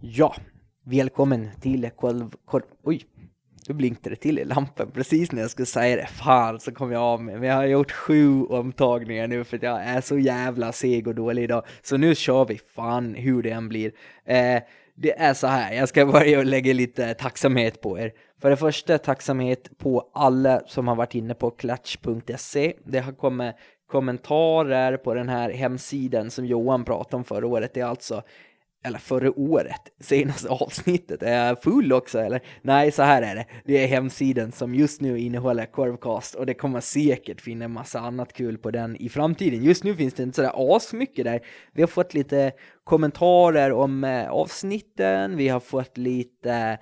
Ja, välkommen till kolv... Korv, oj, nu blinkade det till i lampan precis när jag skulle säga det. Fan, så kom jag av mig. Men jag har gjort sju omtagningar nu för att jag är så jävla seg och dålig idag. Så nu kör vi fan hur det än blir. Eh, det är så här, jag ska börja lägga lite tacksamhet på er. För det första tacksamhet på alla som har varit inne på klatch.se. Det har kommit kommentarer på den här hemsidan som Johan pratade om förra året. Det är alltså eller förra året, senaste avsnittet, är jag full också eller? Nej, så här är det. Det är hemsidan som just nu innehåller Korvcast och det kommer säkert finnas massa annat kul på den i framtiden. Just nu finns det inte sådär asmycket där. Vi har fått lite kommentarer om eh, avsnitten, vi har fått lite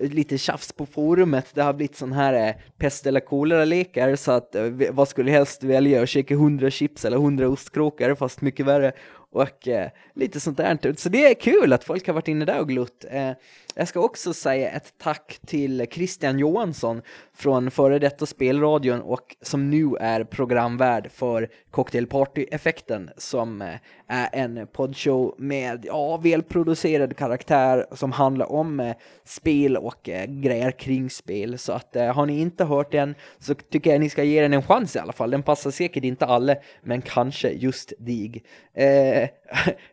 lite tjafs på forumet. Det har blivit sån här eh, pest eller kolera-lekar så att eh, vad skulle helst välja att käka 100 chips eller 100 ostkrokar fast mycket värre och eh, lite sånt där. Så det är kul att folk har varit inne där och glott. Eh, jag ska också säga ett tack till Christian Johansson från före detta spelradion och som nu är programvärd för Cocktailparty-effekten som eh, är en poddshow med ja, välproducerad karaktär som handlar om eh, spel och eh, grejer kring spel. Så att har ni inte hört den så tycker jag ni ska ge den en chans i alla fall. Den passar säkert inte alla, men kanske just dig. Eh,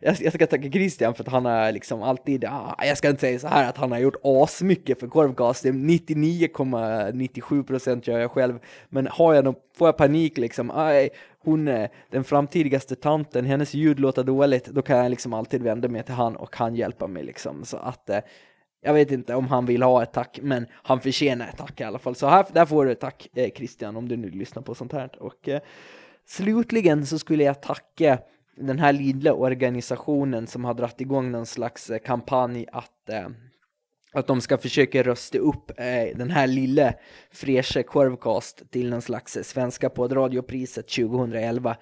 jag, ska tacka Christian för att han har liksom alltid, ah, jag ska inte säga så här att han har gjort asmycket för Korvcast, 99,97% gör jag själv, men har jag någon, får jag panik liksom, aj, hon är den framtidigaste tanten, hennes ljud låter dåligt, då kan jag liksom alltid vända mig till han och han hjälper mig liksom, så att eh, jag vet inte om han vill ha ett tack, men han förtjänar ett tack i alla fall. Så här, där får du ett tack eh, Christian om du nu lyssnar på sånt här. Och eh, slutligen så skulle jag tacka den här lilla organisationen som har dragit igång någon slags eh, kampanj att, eh, att de ska försöka rösta upp eh, den här lille fräscha korvkast till någon slags svenska på poddradiopriset 2011.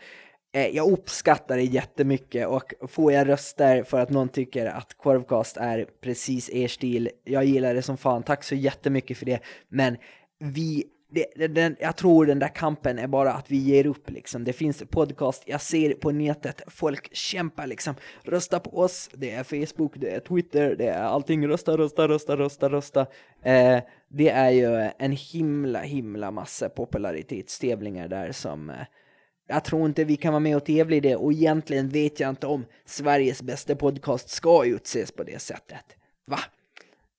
Eh, jag uppskattar det jättemycket och får jag röster för att någon tycker att korvkast är precis er stil, jag gillar det som fan, tack så jättemycket för det, men vi det, den, jag tror den där kampen är bara att vi ger upp liksom. Det finns podcast, jag ser på nätet, folk kämpar liksom. Rösta på oss, det är Facebook, det är Twitter, det är allting. Rösta, rösta, rösta, rösta, rösta. Eh, det är ju en himla, himla massa popularitetstävlingar där som eh, jag tror inte vi kan vara med och tävla i det och egentligen vet jag inte om Sveriges bästa podcast ska utses på det sättet. Va?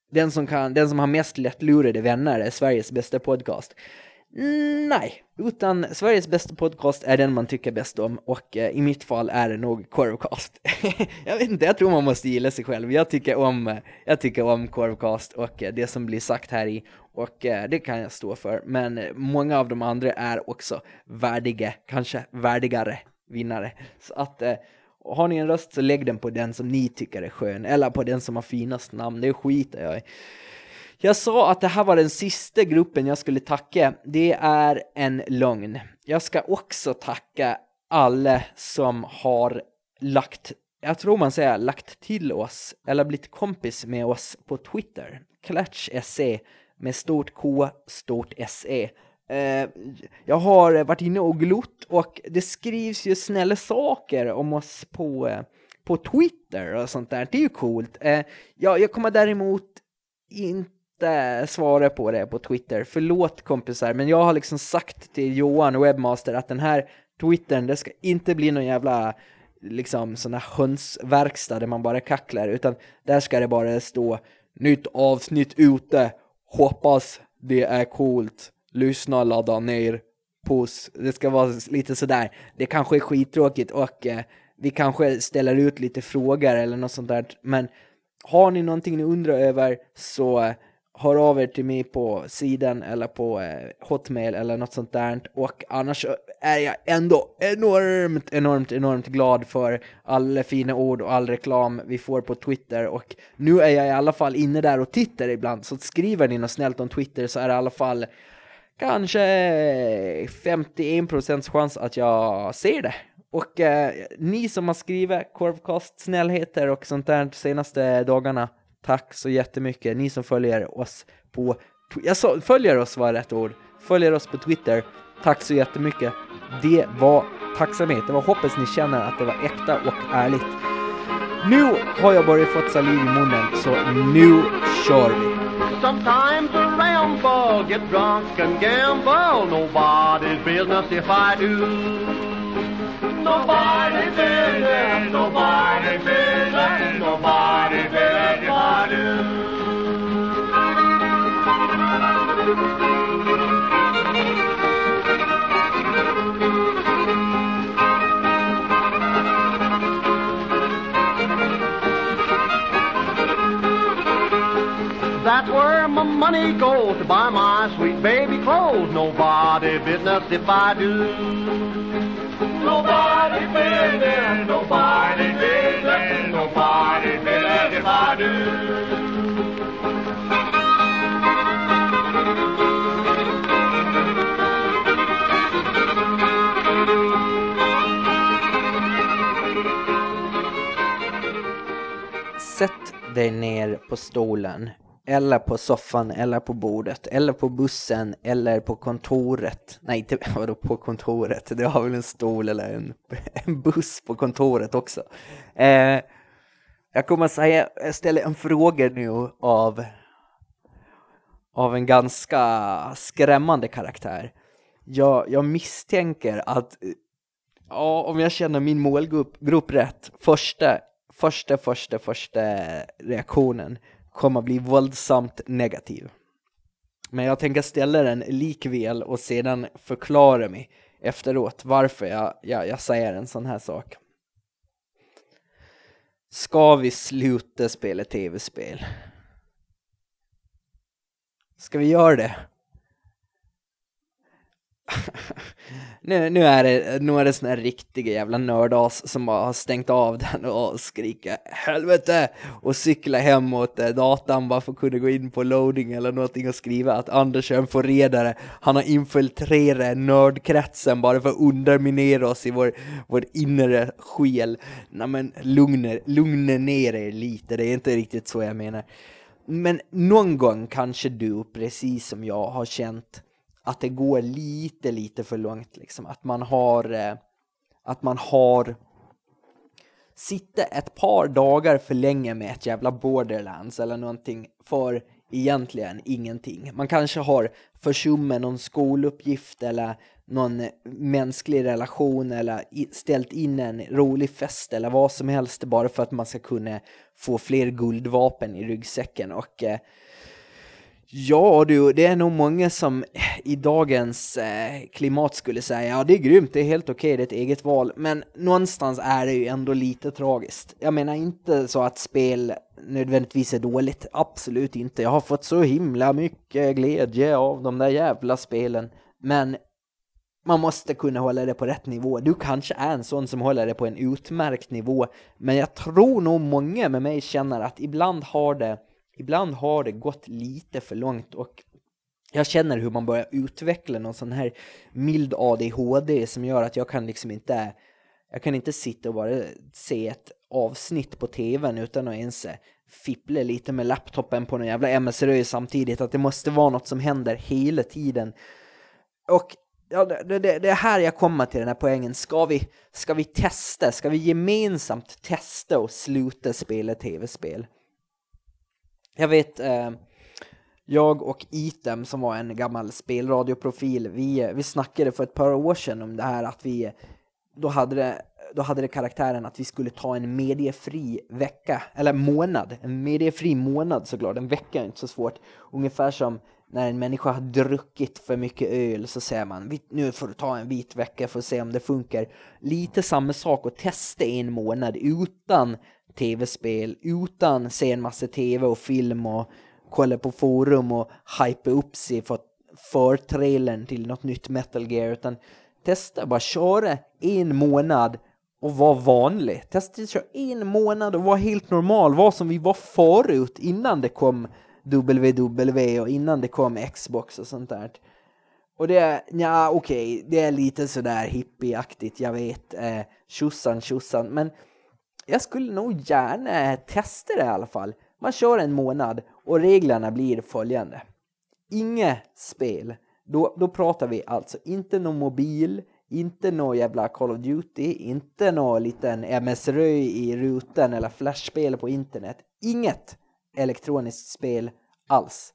Den som, kan, den som har mest lättlurade vänner är Sveriges bästa podcast. nej, utan Sveriges bästa podcast är den man tycker bäst om och eh, i mitt fall är det nog Korvcast. jag vet inte, jag tror man måste gilla sig själv. Jag tycker om, eh, jag tycker om Korvcast och eh, det som blir sagt här i och eh, det kan jag stå för. Men eh, många av de andra är också värdiga, kanske värdigare vinnare. Så att eh, har ni en röst så lägg den på den som ni tycker är skön, eller på den som har finast namn, det skiter jag i. Jag sa att det här var den sista gruppen jag skulle tacka. Det är en lögn. Jag ska också tacka alla som har lagt, jag tror man säger lagt till oss, eller blivit kompis med oss på Twitter. Klatsch SE med stort K, stort SE. Eh, jag har varit inne och glott och det skrivs ju snälla saker om oss på, eh, på Twitter och sånt där. Det är ju coolt. Eh, jag, jag kommer däremot inte svara på det på Twitter. Förlåt kompisar, men jag har liksom sagt till Johan, webbmaster, att den här Twittern, det ska inte bli någon jävla liksom sån här hönsverkstad där man bara kacklar, utan där ska det bara stå nytt avsnitt ute, hoppas det är coolt lyssna, ladda ner, puss. Det ska vara lite sådär. Det kanske är skittråkigt och eh, vi kanske ställer ut lite frågor eller något sånt där. Men har ni någonting ni undrar över så eh, hör av er till mig på sidan eller på eh, Hotmail eller något sånt där. Och annars är jag ändå enormt, enormt, enormt glad för alla fina ord och all reklam vi får på Twitter. Och nu är jag i alla fall inne där och tittar ibland. Så skriver ni något snällt om Twitter så är det i alla fall kanske 51% chans att jag ser det. Och eh, ni som har skrivit korvkast, snällheter och sånt där de senaste dagarna, tack så jättemycket. Ni som följer oss på, jag sa, följer oss var rätt ord, följer oss på Twitter, tack så jättemycket. Det var tacksamhet, det var hoppas ni känner att det var äkta och ärligt. Nu har jag börjat fått saliv i munnen, så nu kör vi! Sometimes get drunk and gamble. Nobody's business if I do. Nobody's business, nobody's business, nobody's business if I do. Where my money goes to buy my sweet baby clothes. Nobody business if I do. Nobody business, nobody business, nobody business if I do. Sätt dig ner på stolen eller på soffan eller på bordet eller på bussen eller på kontoret. Nej, inte vadå på kontoret? Det har väl en stol eller en, en buss på kontoret också. Eh, jag kommer att säga, jag ställer en fråga nu av, av en ganska skrämmande karaktär. Jag, jag misstänker att, ja, om jag känner min målgrupp grupp rätt, första, första, första, första reaktionen kommer bli våldsamt negativ. Men jag tänker ställa den likväl och sedan förklara mig efteråt varför jag, jag, jag säger en sån här sak. Ska vi sluta spela tv-spel? Ska vi göra det? Nu, nu, är det, nu är det sån här riktiga jävla nördas som bara har stängt av den och skriker helvete och cyklar hem mot eh, datan bara för att kunna gå in på loading eller någonting och skriva att Anders är en förrädare. Han har infiltrerat nördkretsen bara för att underminera oss i vår, vår inre själ. Nej men lugna, lugna ner er lite, det är inte riktigt så jag menar. Men någon gång kanske du, precis som jag, har känt att det går lite, lite för långt liksom. Att man har, eh, att man har sitta ett par dagar för länge med ett jävla borderlands eller någonting för egentligen ingenting. Man kanske har försummat någon skoluppgift eller någon mänsklig relation eller ställt in en rolig fest eller vad som helst bara för att man ska kunna få fler guldvapen i ryggsäcken och eh, Ja du, det är nog många som i dagens eh, klimat skulle säga ja det är grymt, det är helt okej, okay, det är ett eget val. Men någonstans är det ju ändå lite tragiskt. Jag menar inte så att spel nödvändigtvis är dåligt, absolut inte. Jag har fått så himla mycket glädje av de där jävla spelen. Men man måste kunna hålla det på rätt nivå. Du kanske är en sån som håller det på en utmärkt nivå, men jag tror nog många med mig känner att ibland har det ibland har det gått lite för långt och jag känner hur man börjar utveckla någon sån här mild ADHD som gör att jag kan liksom inte jag kan inte sitta och bara se ett avsnitt på tvn utan att ens eh, fippla lite med laptopen på någon jävla MSRÖ samtidigt. Att det måste vara något som händer hela tiden. Och ja, det, det, det är här jag kommer till den här poängen. Ska vi, ska vi testa? Ska vi gemensamt testa och sluta spela tv-spel? Jag vet, eh, jag och Item som var en gammal spelradioprofil, vi, vi snackade för ett par år sedan om det här att vi, då hade det, då hade det karaktären att vi skulle ta en mediefri vecka, eller månad, en mediefri månad såklart, en vecka är inte så svårt. Ungefär som när en människa har druckit för mycket öl så säger man nu får du ta en vit vecka för att se om det funkar. Lite samma sak att testa en månad utan tv-spel utan se en massa tv och film och kolla på forum och hype upp sig för förtrailern till något nytt Metal Gear utan testa bara köra en månad och vara vanlig. Testa att köra en månad och vara helt normal, vara som vi var förut innan det kom WW och innan det kom Xbox och sånt där. Och det är, ja okej, okay, det är lite sådär hippieaktigt, jag vet, eh, tjosan tjosan, men jag skulle nog gärna testa det i alla fall. Man kör en månad och reglerna blir följande. Inga spel. Då, då pratar vi alltså inte någon mobil, Inte någon jävla Call of Duty, inte någon liten MS-röj i rutan eller flashspel på internet. Inget elektroniskt spel alls.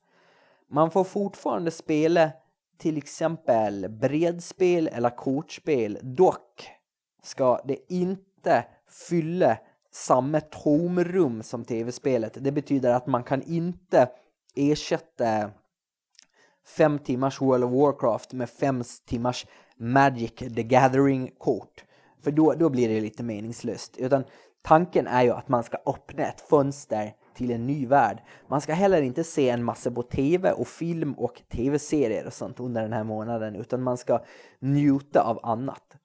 Man får fortfarande spela till exempel bredspel eller kortspel. Dock ska det inte fylla samma tomrum som tv-spelet. Det betyder att man kan inte ersätta fem timmars World of Warcraft med fem timmars Magic the Gathering-kort. För då, då blir det lite meningslöst. Utan tanken är ju att man ska öppna ett fönster till en ny värld. Man ska heller inte se en massa på tv och film och tv-serier och sånt under den här månaden utan man ska njuta av annat.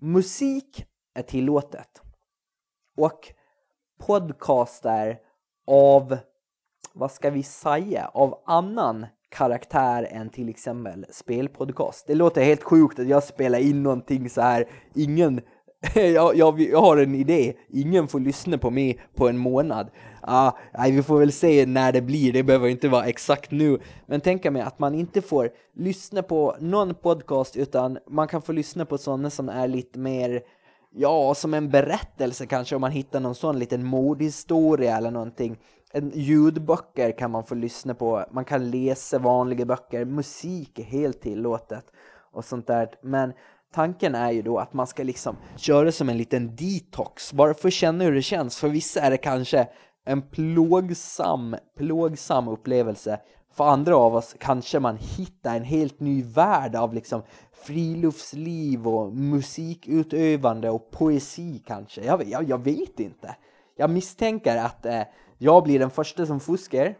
Musik är tillåtet. Och podcaster av, vad ska vi säga, av annan karaktär än till exempel spelpodcast. Det låter helt sjukt att jag spelar in någonting så här, ingen jag, jag, jag, har en idé, ingen får lyssna på mig på en månad. Ah, nej, vi får väl se när det blir, det behöver inte vara exakt nu. Men tänka mig att man inte får lyssna på någon podcast utan man kan få lyssna på sådana som är lite mer, ja, som en berättelse kanske om man hittar någon sån liten mordhistoria eller någonting. En ljudböcker kan man få lyssna på, man kan läsa vanliga böcker, musik är helt tillåtet och sånt där. Men tanken är ju då att man ska liksom köra som en liten detox, bara för att känna hur det känns. För vissa är det kanske en plågsam, plågsam upplevelse. För andra av oss kanske man hittar en helt ny värld av liksom friluftsliv och musikutövande och poesi kanske. Jag, jag, jag vet inte. Jag misstänker att eh, jag blir den första som fuskar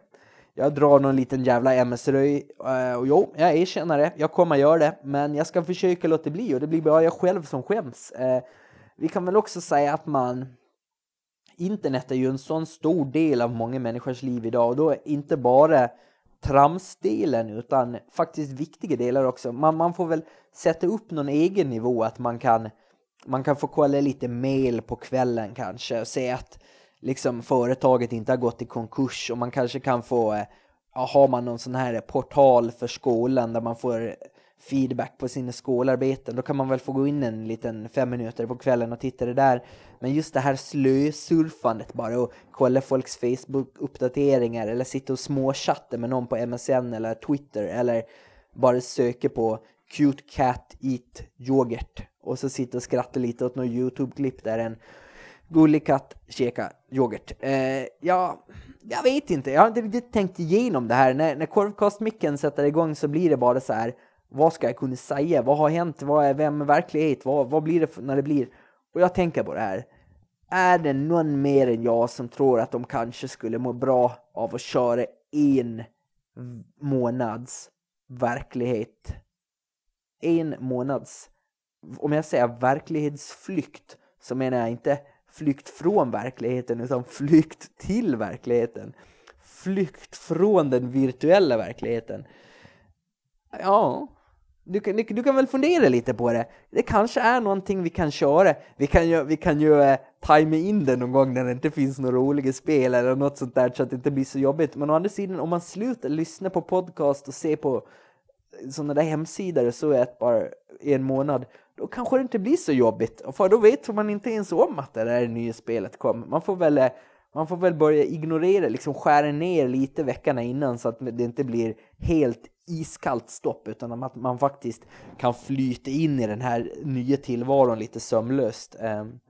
jag drar någon liten jävla MS-röj eh, och jo, jag erkänner det. Jag kommer göra det, men jag ska försöka låta bli och det blir bara jag själv som skäms. Eh, vi kan väl också säga att man internet är ju en sån stor del av många människors liv idag och då inte bara tramsdelen utan faktiskt viktiga delar också. Man, man får väl sätta upp någon egen nivå att man kan man kan få kolla lite mail på kvällen kanske och se att liksom företaget inte har gått i konkurs och man kanske kan få, eh, ja, har man någon sån här portal för skolan där man får feedback på sina skolarbeten, då kan man väl få gå in en liten fem minuter på kvällen och titta det där. Men just det här slösurfandet bara och kolla folks Facebook-uppdateringar eller sitta och småchatta med någon på MSN eller Twitter eller bara söka på cute cat eat yoghurt och så sitta och skratta lite åt något YouTube-klipp där en gullig katt käkar yoghurt. Eh, ja, jag vet inte, jag har inte riktigt tänkt igenom det här. När, när korvkastmicken sätter igång så blir det bara så här, vad ska jag kunna säga? Vad har hänt? Vad är, vem är verklighet? Vad, vad blir det när det blir? Och jag tänker på det här. Är det någon mer än jag som tror att de kanske skulle må bra av att köra en månads verklighet? En månads, om jag säger verklighetsflykt, så menar jag inte flykt från verkligheten utan flykt till verkligheten. Flykt från den virtuella verkligheten. Ja, du kan, du kan väl fundera lite på det. Det kanske är någonting vi kan köra. Vi kan ju, vi kan ju eh, tajma in det någon gång när det inte finns några roliga spel eller något sånt där så att det inte blir så jobbigt. Men å andra sidan, om man slutar lyssna på podcast och se på eh, sådana där hemsidor så är det bara en månad, då kanske det inte blir så jobbigt. För då vet man inte ens om att det där nya spelet kom. Man får väl, eh, man får väl börja ignorera, liksom skära ner lite veckorna innan så att det inte blir helt iskallt stopp utan att man faktiskt kan flyta in i den här nya tillvaron lite sömlöst. Ehm,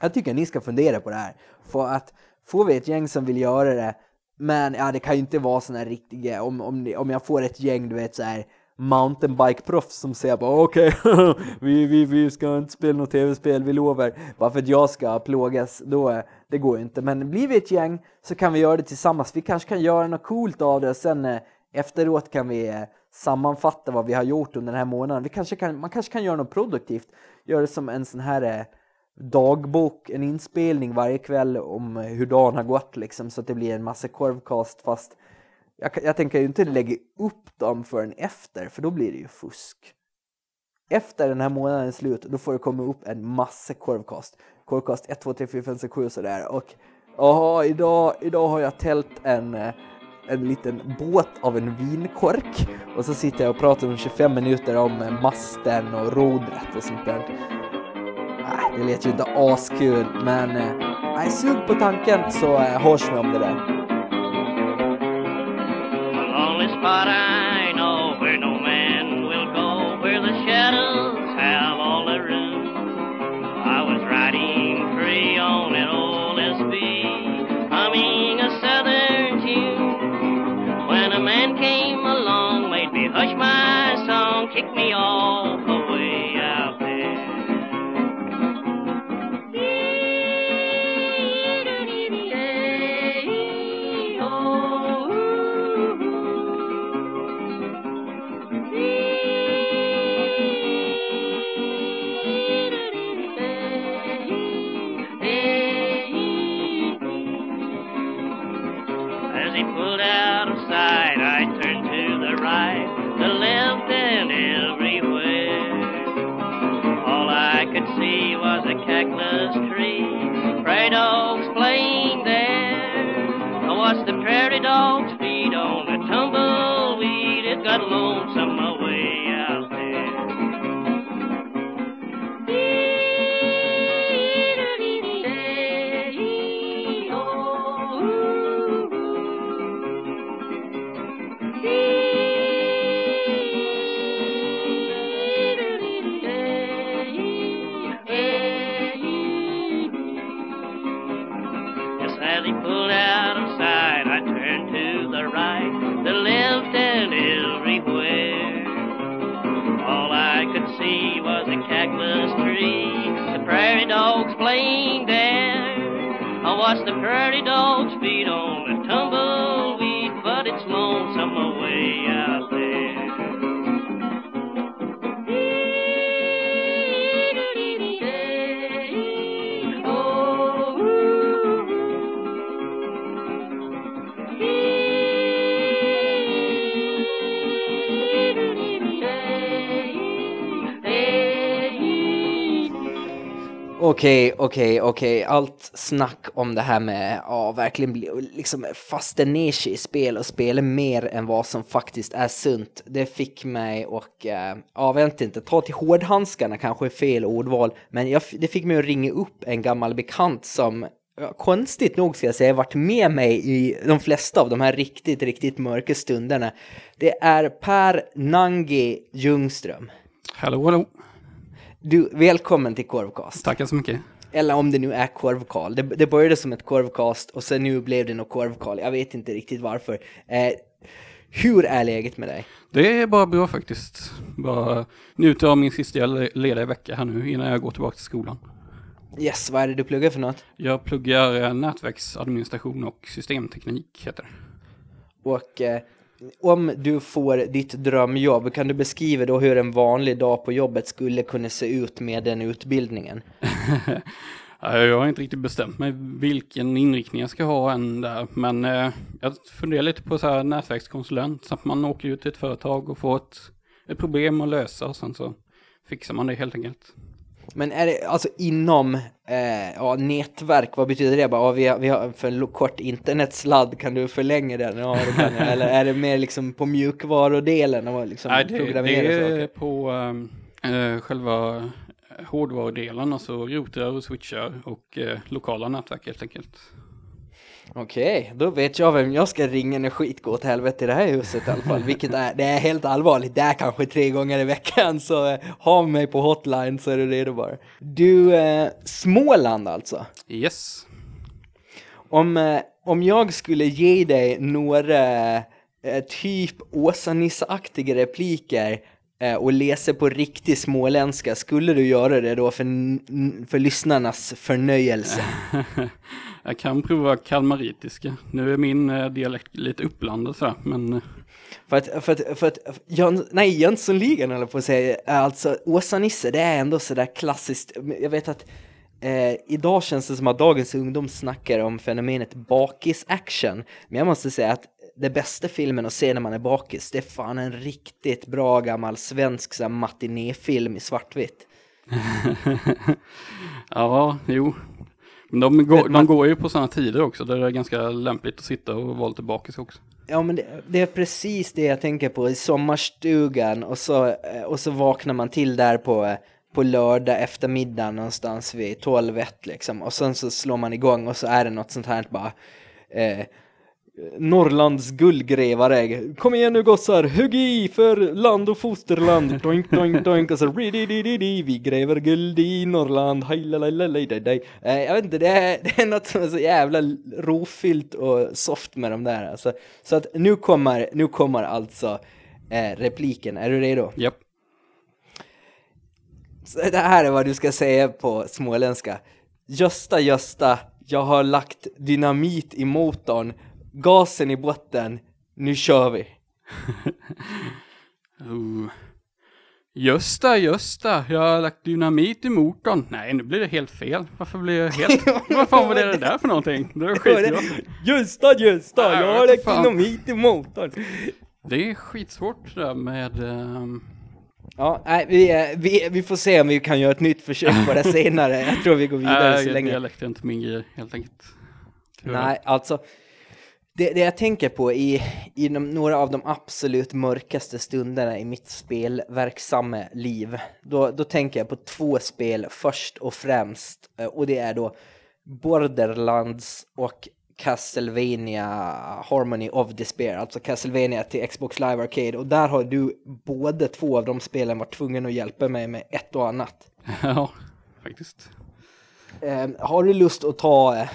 jag tycker ni ska fundera på det här. För att får vi ett gäng som vill göra det men ja, det kan ju inte vara såna här riktiga, om, om, om jag får ett gäng, du vet så här mountainbike-proffs som säger bara okej, okay, vi, vi, vi ska inte spela något tv-spel, vi lovar. Bara för att jag ska plågas, då, det går ju inte. Men blir vi ett gäng så kan vi göra det tillsammans. Vi kanske kan göra något coolt av det och sen eh, efteråt kan vi eh, sammanfatta vad vi har gjort under den här månaden. Vi kanske kan, man kanske kan göra något produktivt, göra det som en sån här eh, dagbok, en inspelning varje kväll om hur dagen har gått liksom så att det blir en massa korvkast fast jag, jag tänker ju inte lägga upp dem förrän efter för då blir det ju fusk. Efter den här månaden är slut då får det komma upp en massa korvkast. Korvkast 1, 2, 3, 4, 5, 6, 7 och sådär och Jaha, idag, idag har jag tält en, eh, en liten båt av en vinkork och så sitter jag och pratar om 25 minuter om eh, masten och rodret och sånt där. Äh, det lät ju inte askul, men eh, jag är sug på tanken så eh, hörs vi om det där. Okej, okej, okej. Allt snack om det här med ja, verkligen bli, liksom fasta ner sig i spel och spela mer än vad som faktiskt är sunt. Det fick mig och, eh, ja, vänta inte, ta till hårdhandskarna kanske är fel ordval, men jag, det fick mig att ringa upp en gammal bekant som konstigt nog ska jag säga varit med mig i de flesta av de här riktigt, riktigt mörka stunderna. Det är Per Nangi Ljungström. Hallå, hallå. Du, välkommen till Korvcast. Tackar så mycket. Eller om det nu är korvkal. Det, det började som ett korvcast och sen nu blev det något korvkal. Jag vet inte riktigt varför. Eh, hur är läget med dig? Det är bara bra faktiskt. Bara njuter av min sista le- lediga vecka här nu innan jag går tillbaka till skolan. Yes, vad är det du pluggar för något? Jag pluggar eh, nätverksadministration och systemteknik heter det. Och eh, om du får ditt drömjobb, kan du beskriva då hur en vanlig dag på jobbet skulle kunna se ut med den utbildningen? Ja, Jag har inte riktigt bestämt mig vilken inriktning jag ska ha än där, men eh, jag funderar lite på så här nätverkskonsulent, så att man åker ut till ett företag och får ett, ett problem att lösa och sen så fixar man det helt enkelt. Men är det alltså inom eh, ja, nätverk, vad betyder det? Bara, ja, vi, har, vi har för en kort internetsladd, kan du förlänga den? Ja, det kan. Eller är det mer liksom på mjukvarudelen och liksom Nej, det, det saker? är på eh, själva hårdvarudelen, alltså routrar och switchar och eh, lokala nätverk helt enkelt. Okej, då vet jag vem jag ska ringa när skit går åt helvete i det här huset i alla fall. Vilket är, det är helt allvarligt, det är kanske tre gånger i veckan så eh, ha mig på hotline så är du redo bara. Du, eh, Småland alltså. Yes. Om, eh, om jag skulle ge dig några eh, typ Åsa-Nisse-aktiga repliker och läsa på riktig småländska, skulle du göra det då för, för lyssnarnas förnöjelse? jag kan prova kalmaritiska. Nu är min eh, dialekt lite uppblandad sådär, men eh, För att, för att, för att Jöns, nej, Jönssonligan höll på att säga, alltså Åsa-Nisse, det är ändå sådär klassiskt, jag vet att eh, idag känns det som att dagens ungdom snackar om fenomenet bakis-action, men jag måste säga att det bästa filmen att se när man är bakis, det är fan en riktigt bra gammal svensk matinéfilm i svartvitt. ja, jo. Men de, går, man- de går ju på sådana tider också, där det är ganska lämpligt att sitta och vara lite bakis också. Ja men det, det är precis det jag tänker på i sommarstugan och så, eh, och så vaknar man till där på, eh, på lördag eftermiddag någonstans vid 12 liksom och sen så slår man igång och så är det något sånt här bara eh, Norrlands guldgrävare Kom igen nu gossar, hugg i för land och fosterland. Doink, doink, doink och så rididididi. Vi gräver guld i Norrland. Hajlalalalalaj. Eh, jag vet inte, det är, det är något som är så jävla rofyllt och soft med de där. Alltså. Så att nu kommer, nu kommer alltså eh, repliken. Är du redo? Japp. Yep. Så det här är vad du ska säga på småländska. Gösta, Gösta, jag har lagt dynamit i motorn gasen i botten, nu kör vi. Oh. Gösta, Gösta, jag har lagt dynamit i motorn. Nej, nu blir det helt fel. Varför blir det helt... Vad fan var det där för någonting? Det var skitbra. Gösta, Gösta, Nej, jag har lagt fan. dynamit i motorn. Det är skitsvårt det där med... ehm, Ja, nej, vi, vi, vi får se om vi kan göra ett nytt försök på det senare. Jag tror vi går vidare så nej, länge. dialekt är inte min grej, helt enkelt. Nej, alltså. Det, det jag tänker på i, i de, några av de absolut mörkaste stunderna i mitt spelverksamma liv, då, då tänker jag på två spel först och främst. eh, Och det är då Borderlands och Castlevania Harmony of Despair, alltså Castlevania till Xbox Live Arcade. Och där har du båda två av de spelen varit tvungen att hjälpa mig med ett och annat. Ja, faktiskt. Eh, har du lust att ta, eh,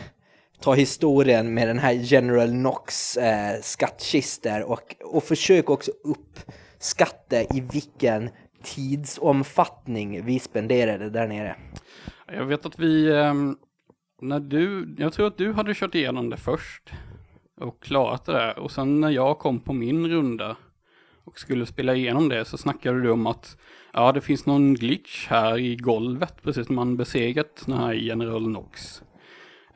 ta historien med den här General Knox eh, skattkister och, och försök också uppskatta i vilken tidsomfattning vi spenderade där nere. Jag vet att vi, eh, när du, jag tror att du hade kört igenom det först och klarat det där. Och sen när jag kom på min runda och skulle spela igenom det så snackade du om att ja, det finns någon glitch här i golvet precis när man besegrat den här General Knox.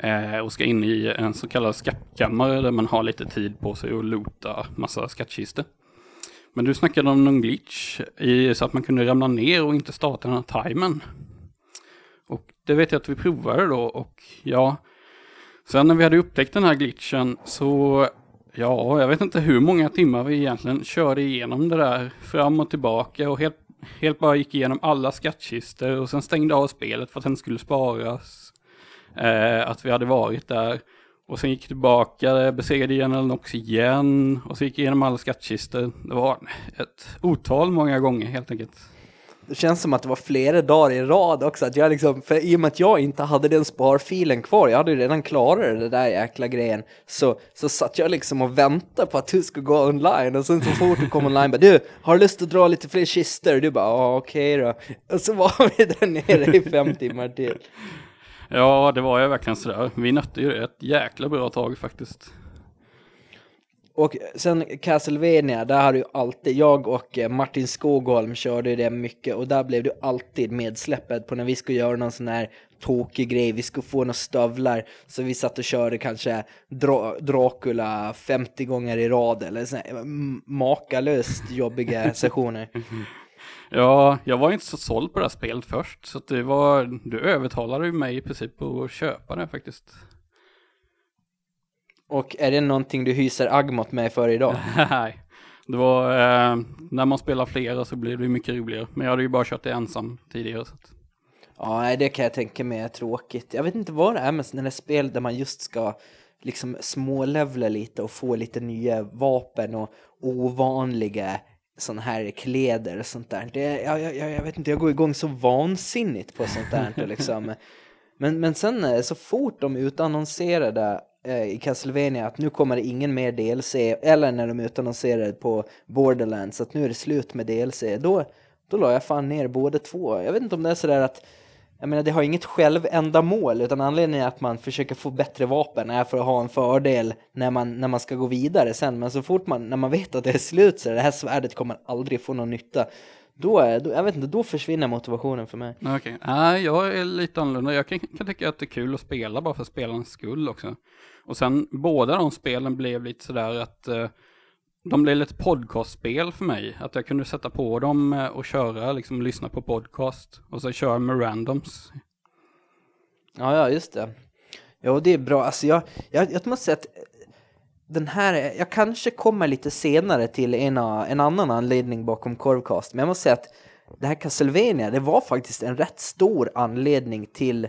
Eh, och ska in i en så kallad skattkammare där man har lite tid på sig att loota massa skattkistor. Men du snackade om någon glitch i, så att man kunde ramla ner och inte starta den här timern. Och det vet jag att vi provade då och ja, sen när vi hade upptäckt den här glitchen så ja, jag vet inte hur många timmar vi egentligen körde igenom det där fram och tillbaka och helt, helt bara gick igenom alla skattkistor och sen stängde av spelet för att den skulle sparas. Eh, att vi hade varit där och sen gick tillbaka, besegrade General Knox igen och så gick igenom alla skattkistor. Det var ett otal många gånger helt enkelt. Det känns som att det var flera dagar i rad också, att jag liksom, för i och med att jag inte hade den sparfilen kvar, jag hade ju redan klarat det där jäkla grejen, så, så satt jag liksom och väntade på att du skulle gå online och sen så fort du kom online bara du, har du lust att dra lite fler kistor? Du bara okej okej då. Och så var vi där nere i fem timmar till. Ja, det var ju verkligen sådär. Vi nötte ju det ett jäkla bra tag faktiskt. Och sen Castlevania, där har du alltid, jag och eh, Martin Skogholm körde ju det mycket och där blev du alltid medsläppet på när vi skulle göra någon sån här tokig grej, vi skulle få några stövlar så vi satt och körde kanske Dra Dracula 50 gånger i rad eller så här, m- makalöst jobbiga sessioner. Ja, jag var inte så såld på det här spelet först. Så att det var, du övertalade ju mig i princip på att köpa det faktiskt. Och är det någonting du hyser agg mot mig för idag? Nej, det var, eh, när man spelar flera så blir det mycket roligare. Men jag hade ju bara kört det ensam tidigare. Så att, Ja, det kan jag tänka mig är tråkigt. Jag vet inte vad det är med sådana spel där man just ska liksom smålevla lite och få lite nya vapen och ovanliga sådana här kläder och sånt där. Det, jag, jag, jag vet inte, jag går igång så vansinnigt på sånt där. liksom. men, men sen eh, så fort de utannonserade eh, i Castlevania att nu kommer det ingen mer DLC, eller när de utannonserade på Borderlands att nu är det slut med DLC, då, då la jag fan ner båda två. Jag vet inte om det är sådär att jag menar, det har inget självändamål, utan anledningen är att man försöker få bättre vapen är för att ha en fördel när man, när man ska gå vidare sen. Men så fort man, när man vet att det är slut så är det här svärdet kommer aldrig få någon nytta. Då, är, då, jag vet inte, då försvinner motivationen för mig. Okej, nej jag är lite annorlunda. Jag kan, kan tycka att det är kul att spela bara för spelarens skull också. Och sen båda de spelen blev lite sådär att eh, de blev lite podcastspel för mig. Att jag kunde sätta på dem eh, och köra, liksom lyssna på podcast. Och så köra med randoms. Ja, ja, just det. Ja, det är bra. Alltså jag, jag, jag måste säga att eh, den här, eh, jag kanske kommer lite senare till en, en annan anledning bakom Korvcast, men jag måste säga att det här Castlevania, det var faktiskt en rätt stor anledning till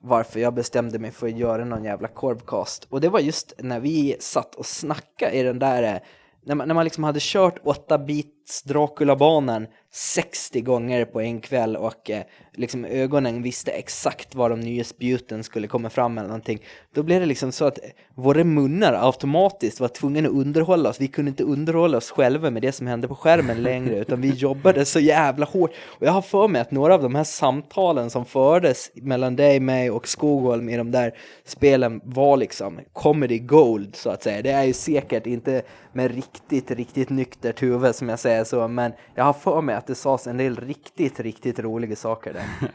varför jag bestämde mig för att göra någon jävla Korvcast. Och det var just när vi satt och snackade i den där, när man, när man liksom hade kört 8-bits Dracula-banan 60 gånger på en kväll och eh, liksom ögonen visste exakt var de nya spjuten skulle komma fram eller någonting. Då blev det liksom så att våra munnar automatiskt var tvungna att underhålla oss. Vi kunde inte underhålla oss själva med det som hände på skärmen längre utan vi jobbade så jävla hårt. Och jag har för mig att några av de här samtalen som fördes mellan dig, mig och Skogholm i de där spelen var liksom comedy gold så att säga. Det är ju säkert inte med riktigt, riktigt nyktert huvud som jag säger så, men jag har för mig att det sades en del riktigt, riktigt roliga saker där.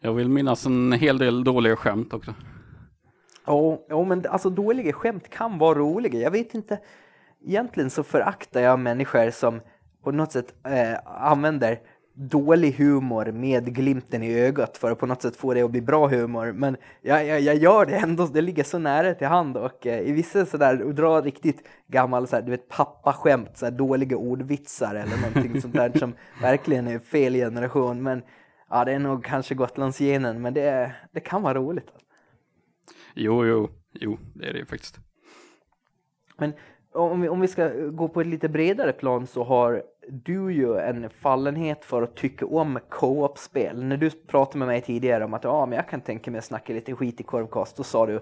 Jag vill minnas en hel del dåliga skämt också. Ja, ja, men alltså dåliga skämt kan vara roliga. Jag vet inte. Egentligen så föraktar jag människor som på något sätt eh, använder dålig humor med glimten i ögat för att på något sätt få det att bli bra humor. Men jag, jag, jag gör det ändå, det ligger så nära till hand och eh, i vissa sådär, och dra riktigt gammal såhär, du vet pappaskämt, såhär dåliga ordvitsar eller någonting sånt där som verkligen är fel generation. Men ja, det är nog kanske Gotlandsgenen, men det, det kan vara roligt. Jo, jo, jo, det är det ju faktiskt. Men om vi, om vi ska gå på ett lite bredare plan så har du ju en fallenhet för att tycka om co-op-spel. När du pratade med mig tidigare om att ah, men jag kan tänka mig att snacka lite skit i korvkast, då sa du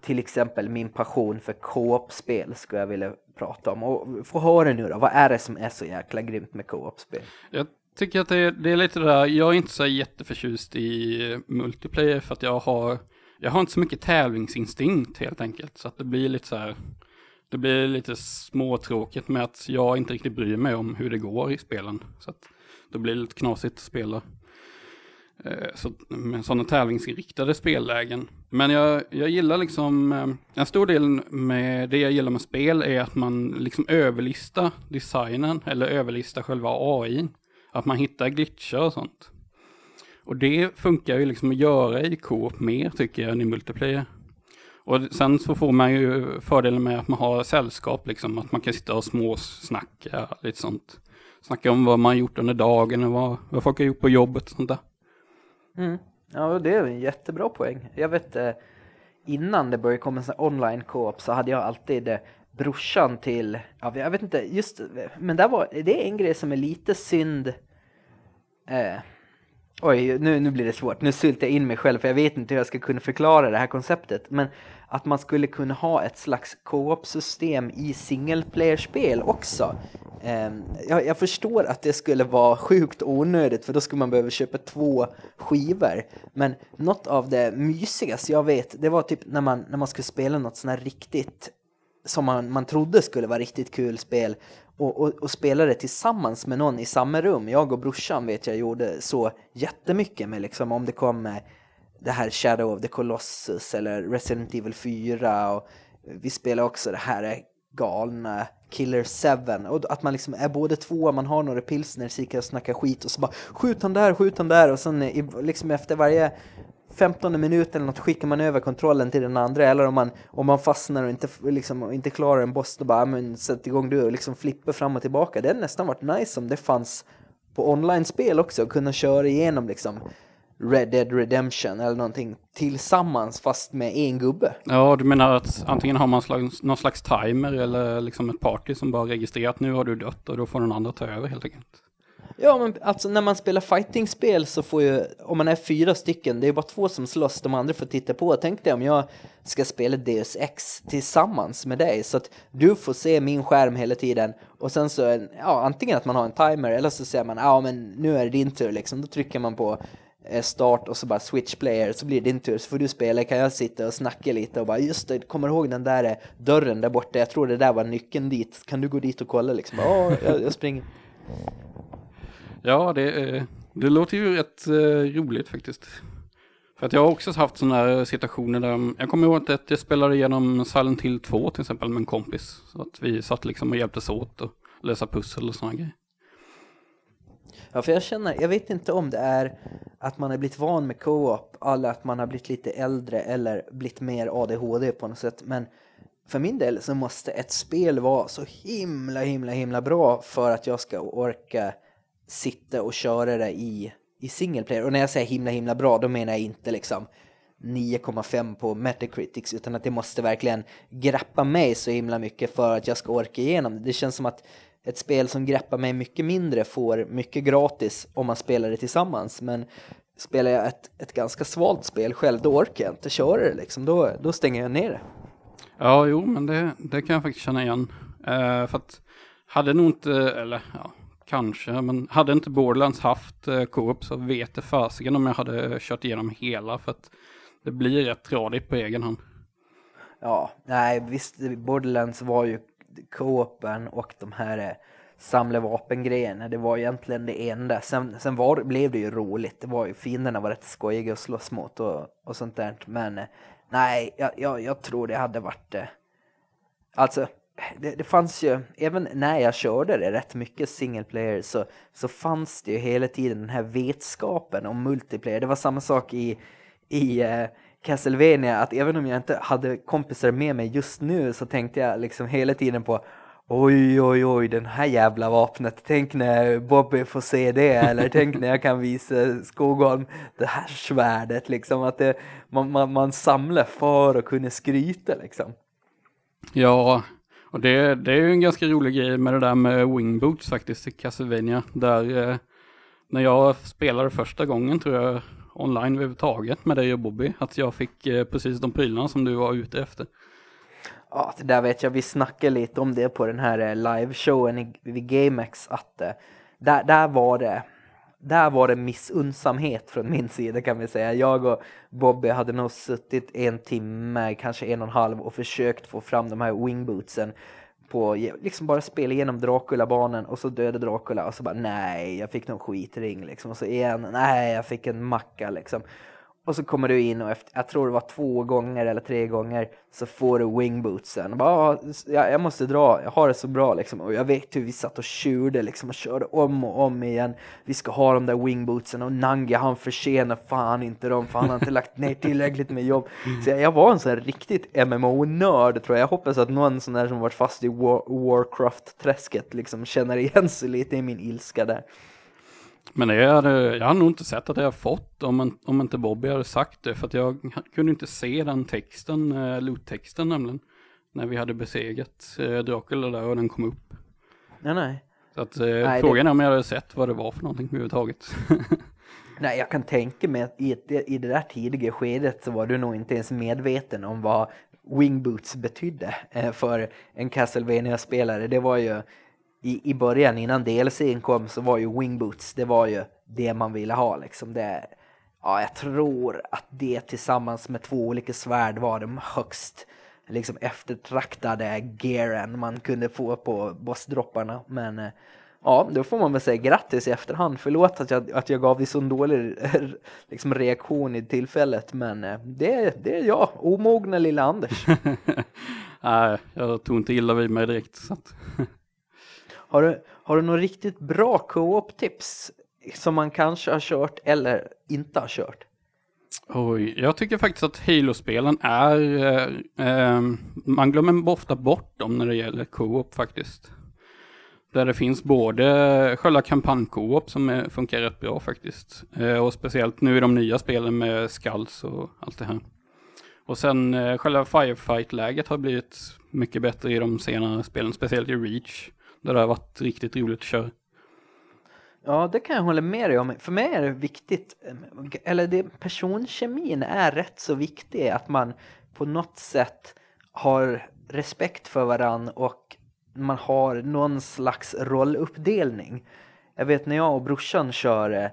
till exempel min passion för co-op-spel skulle jag vilja prata om. Och få höra nu då, vad är det som är så jäkla grymt med co-op-spel? Jag tycker att det är, det är lite det där, jag är inte så jätteförtjust i multiplayer för att jag har, jag har inte så mycket tävlingsinstinkt helt enkelt. Så att det blir lite så här, det blir lite småtråkigt med att jag inte riktigt bryr mig om hur det går i spelen. Så att det blir lite knasigt att spela. Eh, så, med sådana tävlingsinriktade spellägen. Men jag, jag gillar liksom, eh, en stor del med det jag gillar med spel är att man liksom överlistar designen eller överlistar själva AI. Att man hittar glitchar och sånt. Och det funkar ju liksom att göra i Coop mer tycker jag än i multiplayer. Och sen så får man ju fördelen med att man har sällskap liksom, att man kan sitta och småsnacka lite sånt. Snacka om vad man gjort under dagen och vad, vad folk har gjort på jobbet och sånt där. Mm. Ja, det är en jättebra poäng. Jag vet eh, innan det började komma online co-op så hade jag alltid eh, brorsan till, ja, jag vet inte, just, eh, men där var, det är en grej som är lite synd. Eh, oj, nu, nu blir det svårt. Nu syltar jag in mig själv för jag vet inte hur jag ska kunna förklara det här konceptet. Men att man skulle kunna ha ett slags co-op-system i single player-spel också. Eh, jag, jag förstår att det skulle vara sjukt onödigt för då skulle man behöva köpa två skivor. Men något av det mysigaste jag vet, det var typ när man, när man skulle spela något sånt här riktigt som man, man trodde skulle vara riktigt kul spel och, och, och spelade tillsammans med någon i samma rum. Jag och brorsan vet jag gjorde så jättemycket med liksom om det kom eh, det här Shadow of the Colossus eller Resident Evil 4 och vi spelade också det här eh, galna Killer 7 och att man liksom är både två, man har några pilsner, sikar och snackar skit och så bara skjut han där, skjut han där och sen liksom efter varje 15 minuten eller något skickar man över kontrollen till den andra eller om man, om man fastnar och inte, liksom, och inte klarar en boss då bara "Ja, men sätt igång du och liksom flipper fram och tillbaka. Det hade nästan varit nice om det fanns på online-spel också att kunna köra igenom liksom Red Dead Redemption eller någonting tillsammans fast med en gubbe. Ja, du menar att antingen har man slags, någon slags timer eller liksom ett party som bara registrerar att nu har du dött och då får den andra ta över helt enkelt. Ja, men alltså när man spelar fighting-spel så får ju, om man är fyra stycken, det är bara två som slåss, de andra får titta på. Tänk dig om jag ska spela Deus Ex tillsammans med dig, så att du får se min skärm hela tiden. Och sen så, ja, antingen att man har en timer, eller så säger man, ja men nu är det din tur liksom. Då trycker man på eh, start och så bara switch player, så blir det din tur. Så får du spela, kan jag sitta och snacka lite och bara, just det, kommer du ihåg den där eh, dörren där borta? Jag tror det där var nyckeln dit. Kan du gå dit och kolla liksom? Ja, jag, jag springer. Ja, det, eh, det låter ju rätt eh, roligt faktiskt. För att jag har också haft sådana här situationer där, mm, jag kommer ihåg att jag spelade igenom Silent Hill 2 till exempel med en kompis. Så att vi satt liksom och hjälptes åt och lösa pussel och sådana grejer. Ja, för jag känner, jag vet inte om det är att man har blivit van med co-op eller att man har blivit lite äldre eller blivit mer ADHD på något sätt. Men för min del så måste ett spel vara så himla, himla, himla bra för att jag ska orka sitta och köra det i, i single player. Och när jag säger himla, himla bra, då menar jag inte liksom 9,5 på Metacritics utan att det måste verkligen greppa mig så himla mycket för att jag ska orka igenom det. Det känns som att ett spel som greppar mig mycket mindre får mycket gratis om man spelar det tillsammans. Men spelar jag ett, ett ganska svalt spel själv, då orkar jag inte köra det liksom. Då, då stänger jag ner det. Ja, jo, men det, det kan jag faktiskt känna igen. Eh, för att hade nog inte, eller ja, kanske, men hade inte Borderlands haft eh, co-op så vet det fasiken om jag hade kört igenom hela för att det blir rätt tradigt på egen hand. Ja, nej visst, Borderlands var ju Coopen och de här eh, samla vapen-grejerna, det var egentligen det enda. Sen, sen var, blev det ju roligt, det var ju fienderna var rätt skojiga att slåss mot och, och sånt där. Men eh, nej, jag, jag, jag tror det hade varit... Eh, alltså, det, det fanns ju, även när jag körde det rätt mycket single player så, så fanns det ju hela tiden den här vetskapen om multiplayer. Det var samma sak i, i uh, Castlevania, att även om jag inte hade kompisar med mig just nu så tänkte jag liksom hela tiden på Oj, oj, oj, den här jävla vapnet. Tänk när Bobby får se det. Eller tänk när jag kan visa Skogholm det här svärdet. Liksom att det, man, man, man samlar för att kunna skryta liksom. Ja, och det, det är ju en ganska rolig grej med det där med wingboots faktiskt i Castlevania. Där eh, när jag spelade första gången tror jag online överhuvudtaget med dig och Bobby. Att jag fick eh, precis de prylarna som du var ute efter. Ja, det där vet jag, vi snackade lite om det på den här eh, liveshowen vid GameX att eh, där, där var det där var det missunnsamhet från min sida kan vi säga. Jag och Bobby hade nog suttit en timme, kanske en och en halv och försökt få fram de här wingbootsen på, liksom bara spela igenom Dracula-banan och så döda Dracula och så bara nej, jag fick någon skitring liksom och så igen, nej, jag fick en macka liksom. Och så kommer du in och efter, jag tror det var två gånger eller tre gånger så får du wingbootsen. Och bara, ah, ja, jag måste dra, jag har det så bra liksom. Och jag vet hur vi satt och tjurde liksom och körde om och om igen. Vi ska ha de där wingbootsen och Nange han försenar fan inte dem för han har inte lagt ner tillräckligt med jobb. Så jag, jag var en sån här riktigt MMO-nörd tror jag. Jag hoppas att någon sån där som varit fast i War, Warcraft-träsket liksom känner igen sig lite i min ilska där. Men det hade, jag hade nog inte sett att jag fått om, om inte Bobby hade sagt det. För att jag kunde inte se den texten, eh, loot-texten nämligen. När vi hade besegrat eh, Dracula där och den kom upp. Nej, nej. Så att eh, nej, frågan det... är om jag hade sett vad det var för någonting överhuvudtaget. nej, jag kan tänka mig att i, i det där tidiga skedet så var du nog inte ens medveten om vad wingboots betydde för en castlevania spelare Det var ju i, i början innan DLCn kom så var ju wingboots, det var ju det man ville ha liksom. Det, ja, jag tror att det tillsammans med två olika svärd var de högst liksom eftertraktade gearen man kunde få på bossdropparna. Men eh, ja, då får man väl säga grattis i efterhand. Förlåt att jag, att jag gav dig så dålig liksom, reaktion i tillfället, men eh, det, det är jag, omogna lilla Anders. Nej, jag tog inte illa vid mig direkt. Så att Har du, har du något riktigt bra co-op-tips som man kanske har kört eller inte har kört? Oj, jag tycker faktiskt att Halo-spelen är, eh, eh, man glömmer ofta bort dem när det gäller co-op faktiskt. Där det finns både själva kampanj-co-op som är, funkar rätt bra faktiskt. Eh, och speciellt nu i de nya spelen med skulls och allt det här. Och sen eh, själva firefight-läget har blivit mycket bättre i de senare spelen, speciellt i Reach. Där det har varit riktigt roligt att köra. Ja, det kan jag hålla med dig om. För mig är det viktigt, eller det, personkemin är rätt så viktig, att man på något sätt har respekt för varann och man har någon slags rolluppdelning. Jag vet när jag och brorsan kör eh,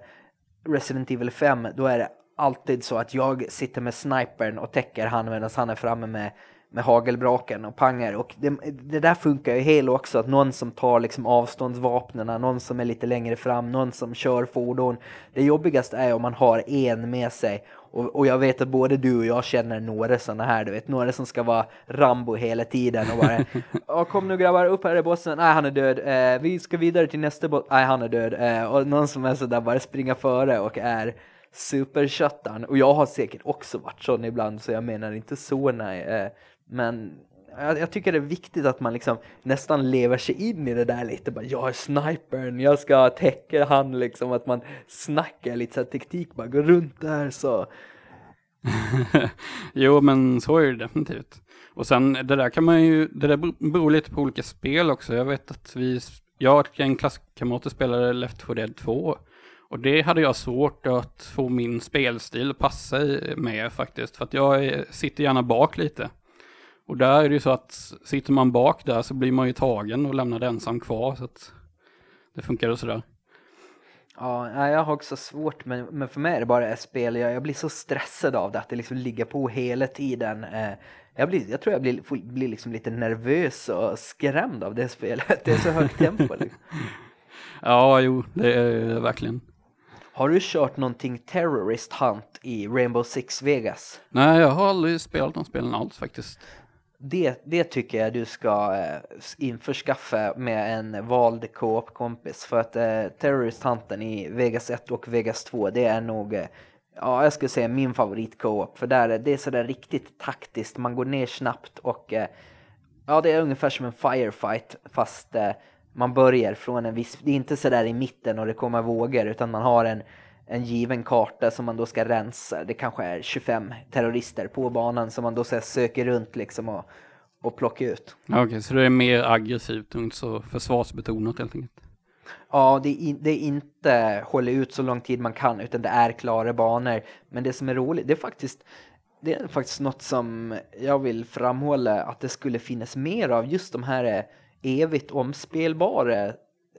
Resident Evil 5, då är det alltid så att jag sitter med snipern och täcker han medan han är framme med med hagelbraken och pangar. Och det, det där funkar ju helt också, att någon som tar liksom avståndsvapnena, någon som är lite längre fram, någon som kör fordon. Det jobbigaste är om man har en med sig. Och, och jag vet att både du och jag känner några sådana här, du vet, några som ska vara Rambo hela tiden och bara kom nu grabbar, upp här är bossen, nej han är död, eh, vi ska vidare till nästa boss, nej han är död. Eh, och någon som är sådär bara springa före och är superköttaren. Och jag har säkert också varit sån ibland, så jag menar inte så nej. Eh, men jag, jag tycker det är viktigt att man liksom nästan lever sig in i det där lite. Bara, jag är snipern, jag ska täcka han liksom. Att man snackar lite så här teknik, bara gå runt där så. jo, men så är det definitivt. Och sen det där kan man ju, det där beror lite på olika spel också. Jag vet att vi, jag och en klasskamrat spelade Left 4 Dead 2. Och det hade jag svårt att få min spelstil att passa med faktiskt. För att jag sitter gärna bak lite. Och där är det ju så att sitter man bak där så blir man ju tagen och lämnad ensam kvar. Så att det funkar sådär. Ja, jag har också svårt, men, men för mig är det bara ett spel. Jag, jag blir så stressad av det, att det liksom ligger på hela tiden. Eh, jag, blir, jag tror jag blir, blir liksom lite nervös och skrämd av det spelet. Det är så högt tempo. Liksom. ja, jo, det är det verkligen. Har du kört någonting Terrorist Hunt i Rainbow Six Vegas? Nej, jag har aldrig spelat de spelen alls faktiskt. Det, det tycker jag du ska eh, införskaffa med en vald co-op-kompis. För att eh, Terrorist Hunten i Vegas 1 och Vegas 2, det är nog, eh, ja jag skulle säga min favorit co-op. För där, det är sådär riktigt taktiskt, man går ner snabbt och eh, ja det är ungefär som en firefight fast eh, man börjar från en viss, det är inte sådär i mitten och det kommer vågor utan man har en, en given karta som man då ska rensa. Det kanske är 25 terrorister på banan som man då så söker runt liksom och, och plockar ut. Okej, okay, så det är mer aggressivt och inte så försvarsbetonat helt enkelt? Ja, det är, det är inte hålla ut så lång tid man kan utan det är klara banor. Men det som är roligt, det är faktiskt det är faktiskt något som jag vill framhålla att det skulle finnas mer av just de här evigt omspelbara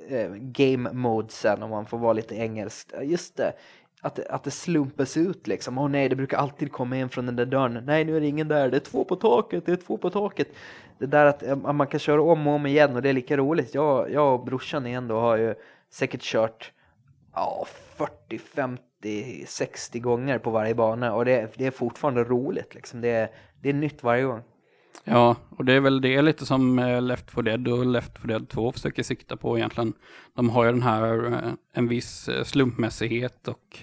eh, game modesen om man får vara lite engelskt. Eh, just det, att, att det slumpas ut liksom. Åh nej, det brukar alltid komma en från den där dörren. Nej, nu är det ingen där. Det är två på taket, det är två på taket. Det där att, eh, att man kan köra om och om igen och det är lika roligt. Jag, jag och brorsan igen då har ju säkert kört ja, 40, 50, 60 gånger på varje bana och det, det är fortfarande roligt liksom. Det det är nytt varje gång. Ja, och det är väl det lite som eh, Left 4 Dead och Left 4 Dead 2 försöker sikta på egentligen. De har ju den här, eh, en viss eh, slumpmässighet och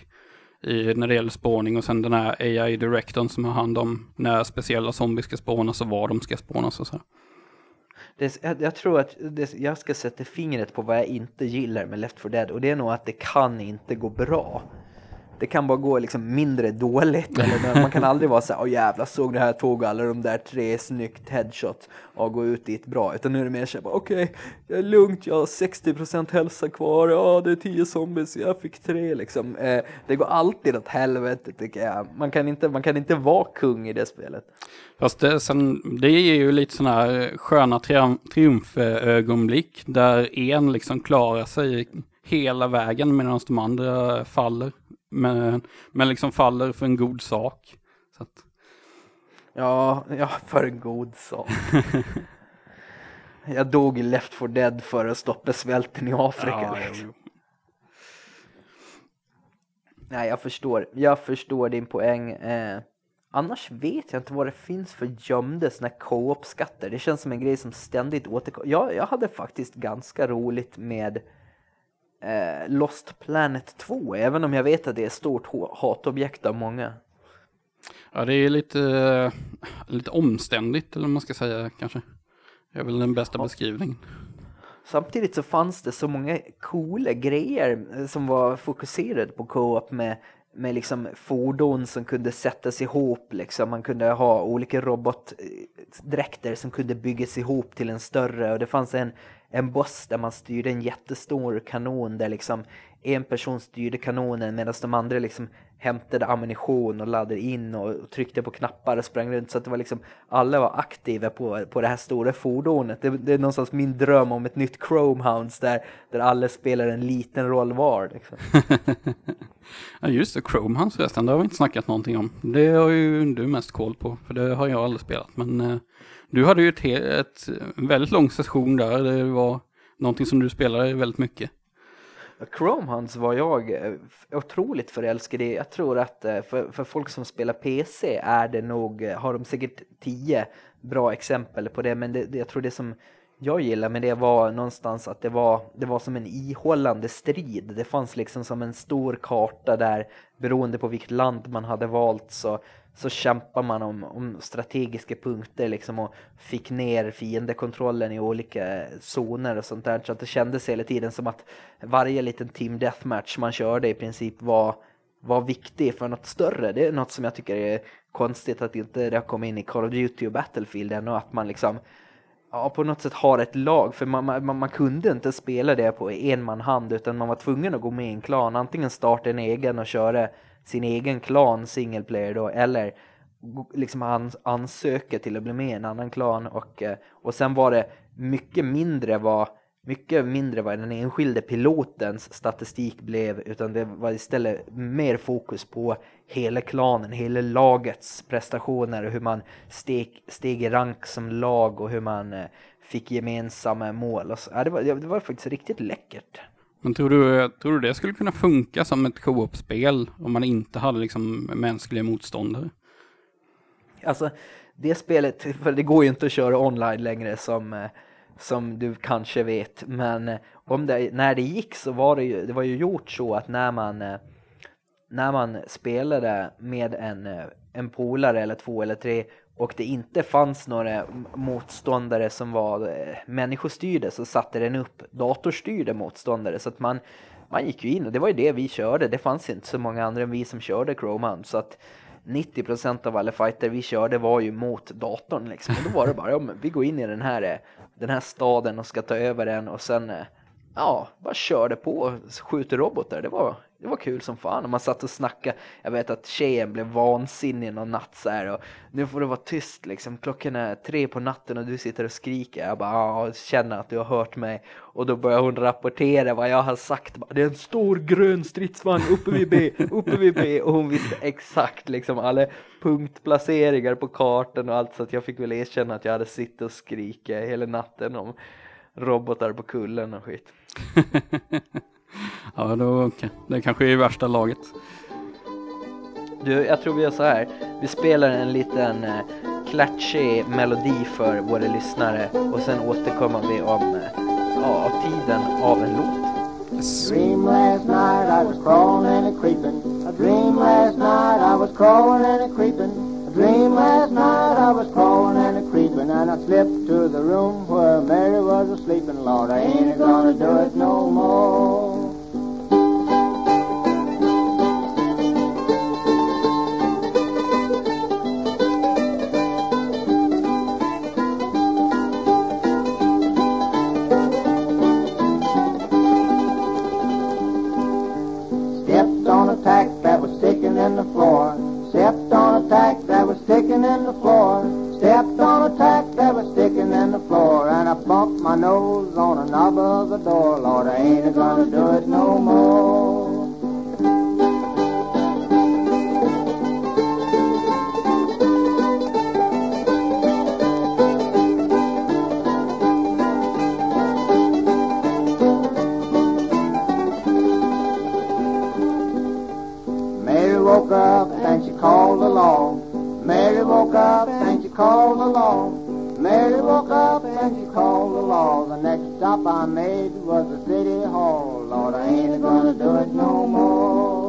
i, när det gäller spårning och sen den här AI-direktorn som har hand om när speciella zombies ska spånas och var de ska spånas och så. Det, jag, jag, tror att det, jag ska sätta fingret på vad jag inte gillar med Left 4 Dead och det är nog att det kan inte gå bra det kan bara gå liksom mindre dåligt. Eller man kan aldrig vara så här, åh jävlar såg du här tog alla de där tre snyggt headshots och gå ut dit bra. Utan nu är det mer såhär, okej, okay, det är lugnt, jag har 60% hälsa kvar, ja det är 10 zombies, jag fick tre liksom. Eh, det går alltid åt helvete tycker jag. Man kan inte, man kan inte vara kung i det spelet. Fast det, sen, det ger ju lite sådana här sköna triumfögonblick där en liksom klarar sig hela vägen medan de andra faller men, men liksom faller för en god sak. Så att... Ja, ja, för en god sak. jag dog i Left 4 Dead för att stoppa svälten i Afrika. Ja, liksom. Nej, jag förstår. Jag förstår din poäng. Eh, annars vet jag inte vad det finns för gömda såna co-op-skatter. Det känns som en grej som ständigt återkommer. Jag, jag hade faktiskt ganska roligt med eh, Lost Planet 2, även om jag vet att det är ett stort hatobjekt av många. Ja, det är lite, lite omständigt, eller vad man ska säga kanske. Det är väl den bästa ja. beskrivningen. Samtidigt så fanns det så många coola grejer eh, som var fokuserade på co-op med, med liksom fordon som kunde sättas ihop. Liksom. Man kunde ha olika robotdräkter som kunde byggas ihop till en större och det fanns en, en boss där man styrde en jättestor kanon där liksom en person styrde kanonen medan de andra liksom hämtade ammunition och laddade in och tryckte på knappar och sprang runt så att det var liksom alla var aktiva på, på det här stora fordonet. Det, det är någonstans min dröm om ett nytt Chromehounds där, där alla spelar en liten roll var. Liksom. ja just det, Chromehounds förresten, det har vi inte snackat någonting om. Det har ju du mest koll på, för det har jag aldrig spelat. Men eh, du hade ju ett, ett väldigt lång session där, det var någonting som du spelade väldigt mycket. Chromehounds var jag eh, otroligt förälskad i. Jag tror att eh, för, för folk som spelar PC är det nog, eh, har de säkert tio bra exempel på det, men det, jag tror det som jag gillar med det var någonstans att det var, det var som en ihållande strid. Det fanns liksom som en stor karta där beroende på vilket land man hade valt så, så kämpar man om, om strategiska punkter liksom och fick ner fiendekontrollen i olika zoner och sånt där. Så att det kändes hela tiden som att varje liten team deathmatch man körde i princip var, var viktig för något större. Det är något som jag tycker är konstigt att inte det har kommit in i Call of Duty och Battlefield än och att man liksom ja, på något sätt har ett lag. För man, man, man kunde inte spela det på en man hand utan man var tvungen att gå med i en klan. Antingen starta en egen och köra sin egen klan single player då eller liksom ans ansöka till att bli med i en annan klan och, eh, och sen var det mycket mindre vad mycket mindre vad den enskilde pilotens statistik blev utan det var istället mer fokus på hela klanen, hela lagets prestationer och hur man steg, steg i rank som lag och hur man eh, fick gemensamma mål. Och så. Ja, det, var, det var faktiskt riktigt läckert. Men tror du, tror du det skulle kunna funka som ett co-op-spel om man inte hade liksom mänskliga motståndare? Alltså, det spelet, för det går ju inte att köra online längre som, eh, som du kanske vet, men eh, om det, när det gick så var det ju, det var ju gjort så att när man, eh, när man spelade med en, en polare eller två eller tre och det inte fanns några motståndare som var eh, människostyrda så satte den upp datorstyrda motståndare så att man, man gick ju in och det var ju det vi körde. Det fanns inte så många andra än vi som körde Chrome så att 90% av alla fighter vi körde var ju mot datorn liksom. Och då var det bara, ja, vi går in i den här, eh, den här staden och ska ta över den och sen eh, ja, bara körde på och skjuter robotar. Det var, det var kul som fan. Och man satt och snackade. Jag vet att tjejen blev vansinnig någon natt så här. Och nu får det vara tyst liksom. Klockan är tre på natten och du sitter och skriker. Jag bara, ja, känner att du har hört mig. Och då börjar hon rapportera vad jag har sagt. Det är en stor grön stridsvagn uppe vid B, uppe vid B. Och hon visste exakt liksom alla punktplaceringar på kartan och allt. Så att jag fick väl erkänna att jag hade suttit och skrikit hela natten om robotar på kullen och skit. ja, då, det kanske är i värsta laget. Du, jag tror vi gör så här. Vi spelar en liten eh, klatschig melodi för våra lyssnare och sen återkommer vi om eh, ja, tiden av en låt. Yes. Dream last night I was crawling and a creeping. A dream last night I was crawling and a creeping. A dream last night I was crawling and a creeping and I slipped to the room where Mary was a sleeping. Lord, I ain't gonna do it no more. Sticking in the floor. Stepped on a tack that was sticking in the floor. And I bumped my nose on a knob of the door. Lord, I ain't gonna do it no more. Mary woke up and she called the law. Mary woke up and she called the law. The next stop I made was the city hall. Lord, I ain't gonna do it no more.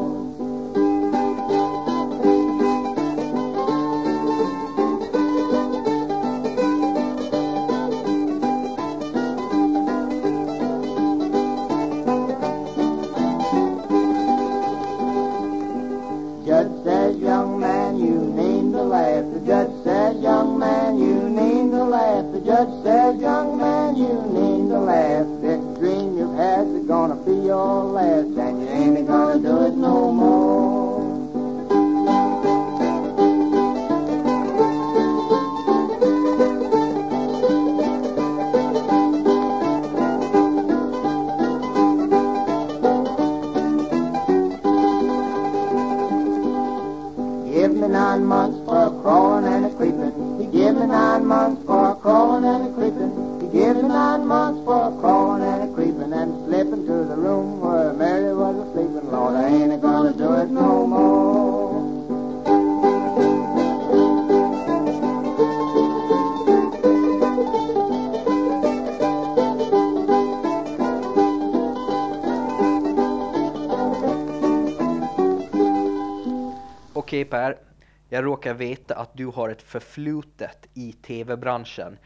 Råkar veta att du har ett förflutet i tv-branschen.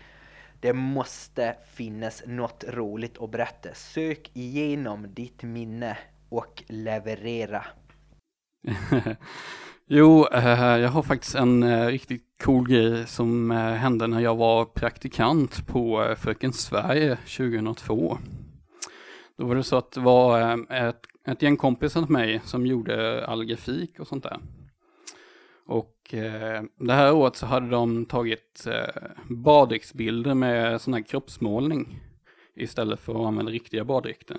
Det måste finnas något roligt att berätta. Sök igenom ditt minne och leverera. Jo, eh, jag har faktiskt en eh, riktigt cool grej som eh, hände när jag var praktikant på eh, Fröken Sverige 2002. Då var det så att det var eh, ett, ett gäng kompisar till mig som gjorde all grafik och sånt där. Och eh, det här året så hade de tagit eh, baddräktsbilder med sån här kroppsmålning istället för att använda riktiga baddräkter.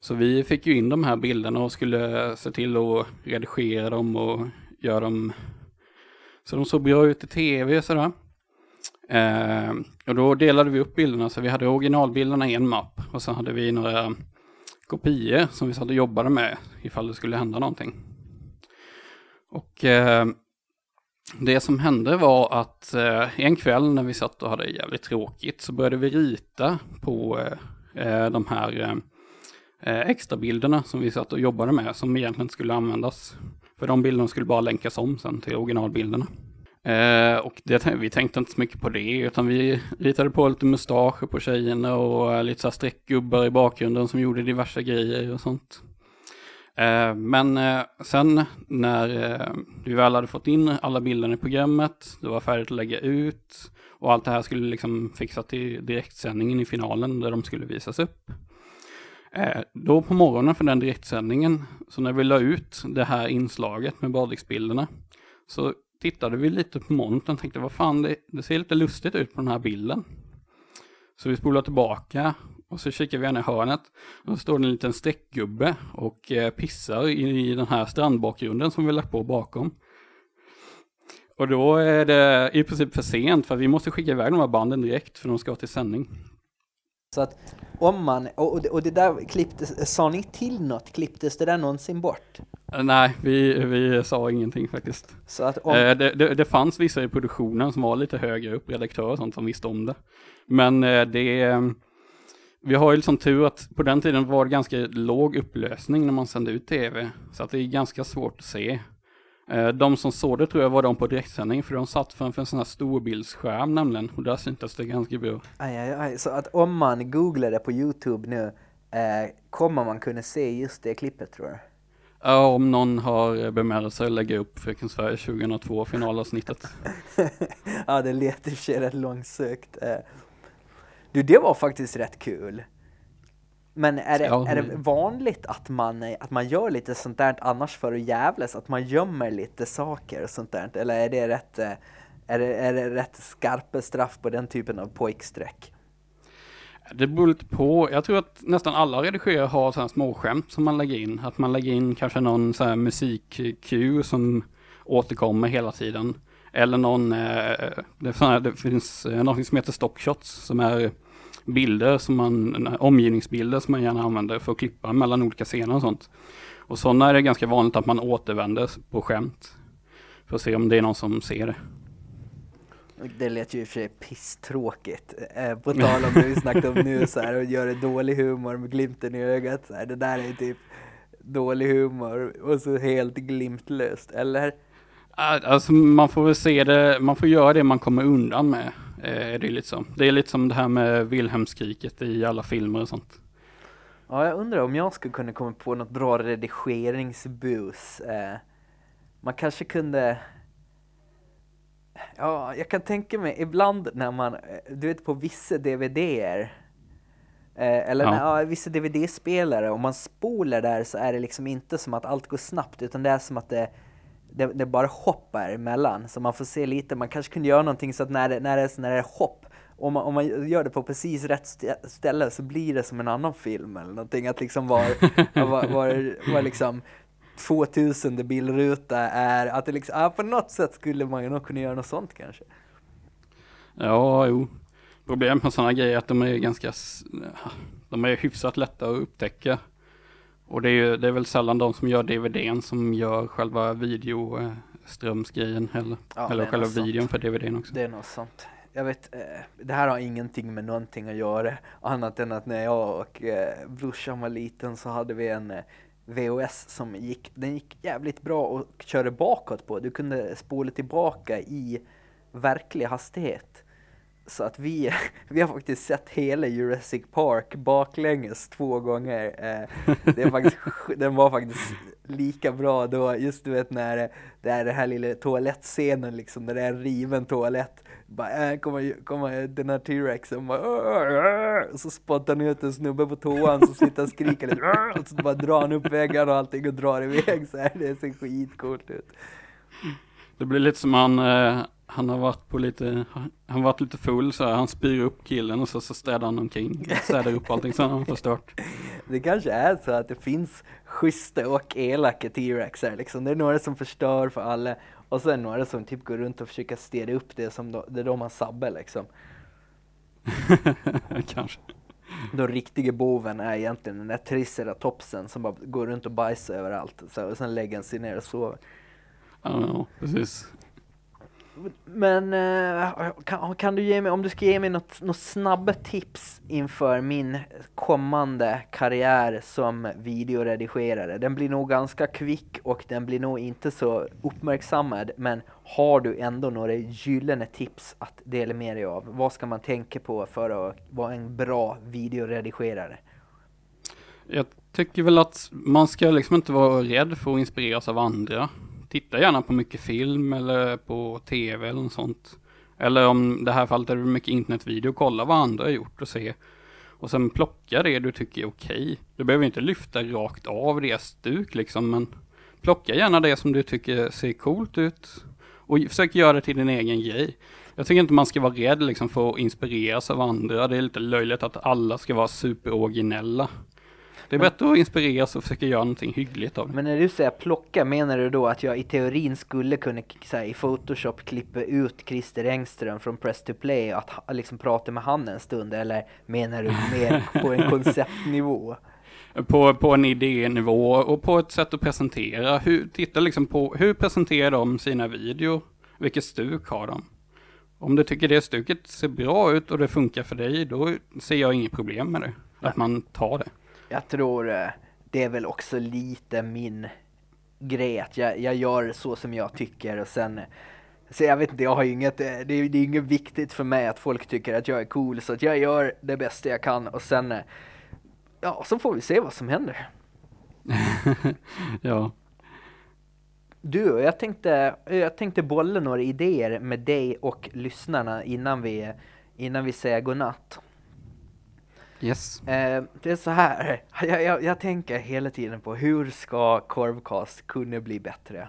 Så vi fick ju in de här bilderna och skulle se till att redigera dem och göra dem så de såg bra ut i tv och sådär. Eh, och då delade vi upp bilderna så vi hade originalbilderna i en mapp och så hade vi några kopior som vi satt och jobbade med ifall det skulle hända någonting. Och eh, det som hände var att eh, en kväll när vi satt och hade jävligt tråkigt så började vi rita på eh, eh, de här eh, eh, extra bilderna som vi satt och jobbade med som egentligen skulle användas. För de bilderna skulle bara länkas om sen till originalbilderna. Eh, och det, vi tänkte inte så mycket på det utan vi ritade på lite mustascher på tjejerna och eh, lite så här streckgubbar i bakgrunden som gjorde diverse grejer och sånt. Eh, men eh, sen när eh, du vi väl hade fått in alla bilderna i programmet, det var färdigt att lägga ut och allt det här skulle liksom fixas till direktsändningen i finalen där de skulle visas upp. Då på morgonen för den direktsändningen, så när vi la ut det här inslaget med baddräktsbilderna, så tittade vi lite på montern och tänkte vad fan, det, det ser lite lustigt ut på den här bilden. Så vi spolar tillbaka och så kikar vi ner i hörnet och så står det en liten streckgubbe och eh, pissar i, i den här strandbakgrunden som vi lagt på bakom. Och då är det i princip för sent för vi måste skicka iväg de här banden direkt för de ska till sändning. Så att om man, och, och det- och det där klipptes, sa ni till något? Klipptes det där någonsin bort? Eh, Nej, vi, vi sa ingenting faktiskt. Så att om, Eh, det, det, det fanns vissa i produktionen som var lite högre upp, redaktörer och sånt som visste om det. Men eh, det, eh, vi har ju liksom tur att på den tiden var det ganska låg upplösning när man sände ut tv. Så att det är ganska svårt att se. Eh, de som såg det tror jag var de på direktsändning, för de satt framför en sån här storbildsskärm nämligen. Och där syntes det ganska bra. aj, aj, aj, så att om man googlar det på Youtube nu, eh, kommer man kunna se just det klippet tror jag? Ja, om någon har bemödat sig att lägga upp Fröken Sverige 2002 finalavsnittet. ja, det lät i och för sig rätt långsökt. Eh. Du, det var faktiskt rätt kul. Men är det, Ja, är det vanligt att man, att man gör lite sånt där annars för att jävlas? Att man gömmer lite saker och sånt där? Eller är det rätt, eh, är det, är det rätt skarpa straff på den typen av pojkstreck? Det beror lite på. Jag tror att nästan alla redigerare har sådana småskämt som man lägger in. Att man lägger in kanske någon så här musik-cue som återkommer hela tiden. Eller någon, eh, det finns eh, något som heter stockshots som är bilder som man, omgivningsbilder som man gärna använder för att klippa mellan olika scener och sånt. Och sådana är det ganska vanligt att man återvänder på skämt. För att se om det är någon som ser det. Det lät ju i och för sig pisstråkigt. Eh, på tal om det vi snackade om nu så här och göra dålig humor med glimten i ögat. Så här, det där är typ dålig humor och så helt glimtlöst, eller? Alltså man får väl se det, man får göra det man kommer undan med. Eh, är det, lite så. det är lite som det här med Wilhelmskriket i alla filmer och sånt. Ja, jag undrar om jag skulle kunna komma på något bra redigeringsbus. Eh, man kanske kunde... Ja, jag kan tänka mig ibland när man, eh, du vet på vissa DVDer, eller Ja. när, ja, vissa DVD-spelare, om man spolar där så är det liksom inte som att allt går snabbt, utan det är som att det, det, det bara hoppar emellan. Så man får se lite, man kanske kunde göra någonting så att när det, när det, är- när det är hopp, om man, om man gör det på precis rätt stä- ställe så blir det som en annan film eller någonting. Att liksom var, var, var, var liksom 2000 bildruta är, att det liksom, ja, på något sätt skulle man ju nog kunna göra något sånt kanske. Ja, jo. Problemet med sådana grejer är att de är ganska, de är hyfsat lätta att upptäcka. Och det är, ju, det är väl sällan de som gör DVDn som gör själva videoströmsgrejen heller. Ja, eller själva videon för DVDn också. Det är något sånt. Jag vet, eh, det här har ingenting med någonting att göra annat än att när jag och eh, brorsan var liten så hade vi en, eh, VHS som gick, den gick jävligt bra att köra bakåt på. Du kunde spola tillbaka i verklig hastighet. Så att vi, vi har faktiskt sett hela Jurassic Park baklänges två gånger. Eh, det är faktiskt, den var faktiskt lika bra då, just du vet när det är den här lilla toalettscenen liksom, där det är en riven toalett. Bara, äh, kommer, kommer den här T-rexen "Åh, åh", och så spottar han ut en snubbe på toan så sitter han och skriker lite, "Åh", och så bara drar han upp väggarna och allting och drar iväg så här. Det ser skitcoolt ut. Det blir lite som han, eh, han har varit på lite, han varit lite full så här, han spyr upp killen och så, så städar han omkring, städar upp allting så han har förstört. Det kanske är så att det finns schyssta och elaka T-rexar liksom. Det är några som förstör för alla och sen några som typ går runt och försöker städa upp det som då, det är de har sabbat liksom. Kanske. Den riktiga boven är egentligen den där triceratopsen som bara går runt och bajsar överallt. Så, och sen lägger han sig ner och sover. Ja, precis. Men eh, kan, kan du ge mig, om du ska ge mig något, något snabba tips inför min kommande karriär som videoredigerare. Den blir nog ganska kvick och den blir nog inte så uppmärksammad. Men har du ändå några gyllene tips att dela med dig av? Vad ska man tänka på för att vara en bra videoredigerare? Jag tycker väl att man ska liksom inte vara rädd för att inspireras av andra. Titta gärna på mycket film eller på tv eller något sånt. Eller om det här fallet är det mycket internetvideo, kolla vad andra har gjort och se. Och sen plocka det du tycker är okej. Du behöver inte lyfta rakt av deras stuk liksom, men plocka gärna det som du tycker ser coolt ut. Och försök göra det till din egen grej. Jag tycker inte man ska vara rädd liksom för att inspireras av andra. Det är lite löjligt att alla ska vara superoriginella. Det är bättre att inspireras och försöka göra någonting hyggligt av det. Men när du säger plocka, menar du då att jag i teorin skulle kunna här, i Photoshop klippa ut Christer Engström från Press to Play och att liksom prata med han en stund? Eller menar du mer på en konceptnivå? På, på en idénivå och på ett sätt att presentera. Hur, titta liksom på hur presenterar de sina videor? Vilket stuk har de? Om du tycker det stuket ser bra ut och det funkar för dig, då ser jag inget problem med det. Att man tar det. Jag tror eh, det är väl också lite min grej att jag, jag gör så som jag tycker och sen så jag vet inte, jag har inget, eh, det är, det är inget viktigt för mig att folk tycker att jag är cool så att jag gör det bästa jag kan och sen eh, ja, så får vi se vad som händer. ja. Du, jag tänkte, jag tänkte bolla några idéer med dig och lyssnarna innan vi, innan vi säger godnatt. Yes. Eh, det är så här, jag, jag, jag tänker hela tiden på hur ska Korvcast kunna bli bättre?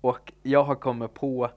Och jag har kommit på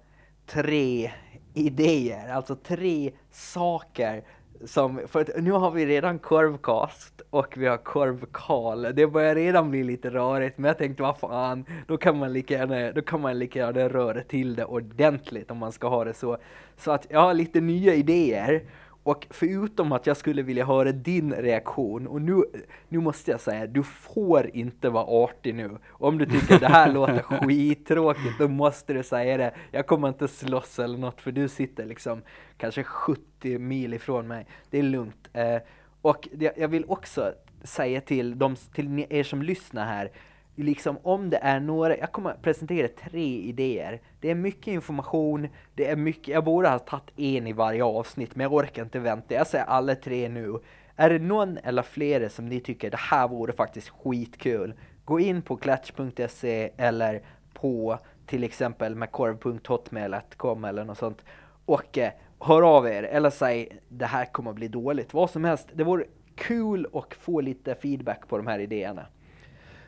tre idéer, alltså tre saker som, för att nu har vi redan korvkast och vi har korvkal. Det börjar redan bli lite rörigt, men jag tänkte vad fan, då kan man lika gärna, då kan man lika gärna röra till det ordentligt om man ska ha det så. Så att jag har lite nya idéer. Och förutom att jag skulle vilja höra din reaktion, och nu, nu måste jag säga, du får inte vara artig nu. Om du tycker det här låter skittråkigt, då måste du säga det. Jag kommer inte slåss eller något, för du sitter liksom kanske 70 mil ifrån mig. Det är lugnt. Eh, och jag vill också säga till, de, till er som lyssnar här, liksom om det är några, jag kommer presentera tre idéer. Det är mycket information, det är mycket, jag borde ha tagit en i varje avsnitt men jag orkar inte vänta. Jag säger alla tre nu. Är det någon eller flera som ni tycker det här vore faktiskt skitkul? Gå in på klatch.se eller på till exempel med eller något sånt och eh, hör av er eller säg det här kommer att bli dåligt. Vad som helst. Det vore kul att få lite feedback på de här idéerna.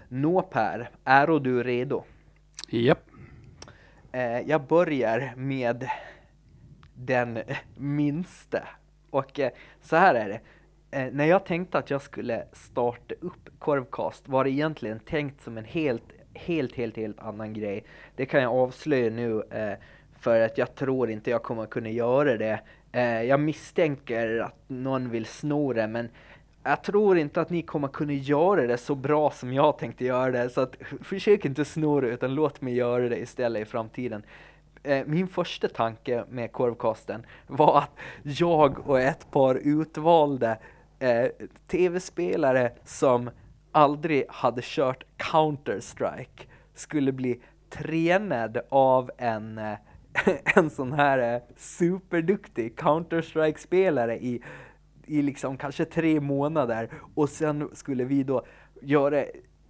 Nå Per, är du redo? Japp. Eh, jag börjar med den minsta. Och eh, så här är det. Eh, när jag tänkte att jag skulle starta upp Korvcast var det egentligen tänkt som en helt, helt, helt, helt annan grej. Det kan jag avslöja nu för att jag tror inte jag kommer kunna göra det. Jag misstänker att någon vill sno det men jag tror inte att ni kommer kunna göra det så bra som jag tänkte göra det. Så att, försök inte sno det utan låt mig göra det istället i framtiden. Eh, Min första tanke med korvkasten var att jag och ett par utvalda eh, tv-spelare som aldrig hade kört Counter-Strike skulle bli tränad av en, eh, en sån här eh, superduktig Counter-Strike-spelare i, i liksom kanske tre månader och sen skulle vi då göra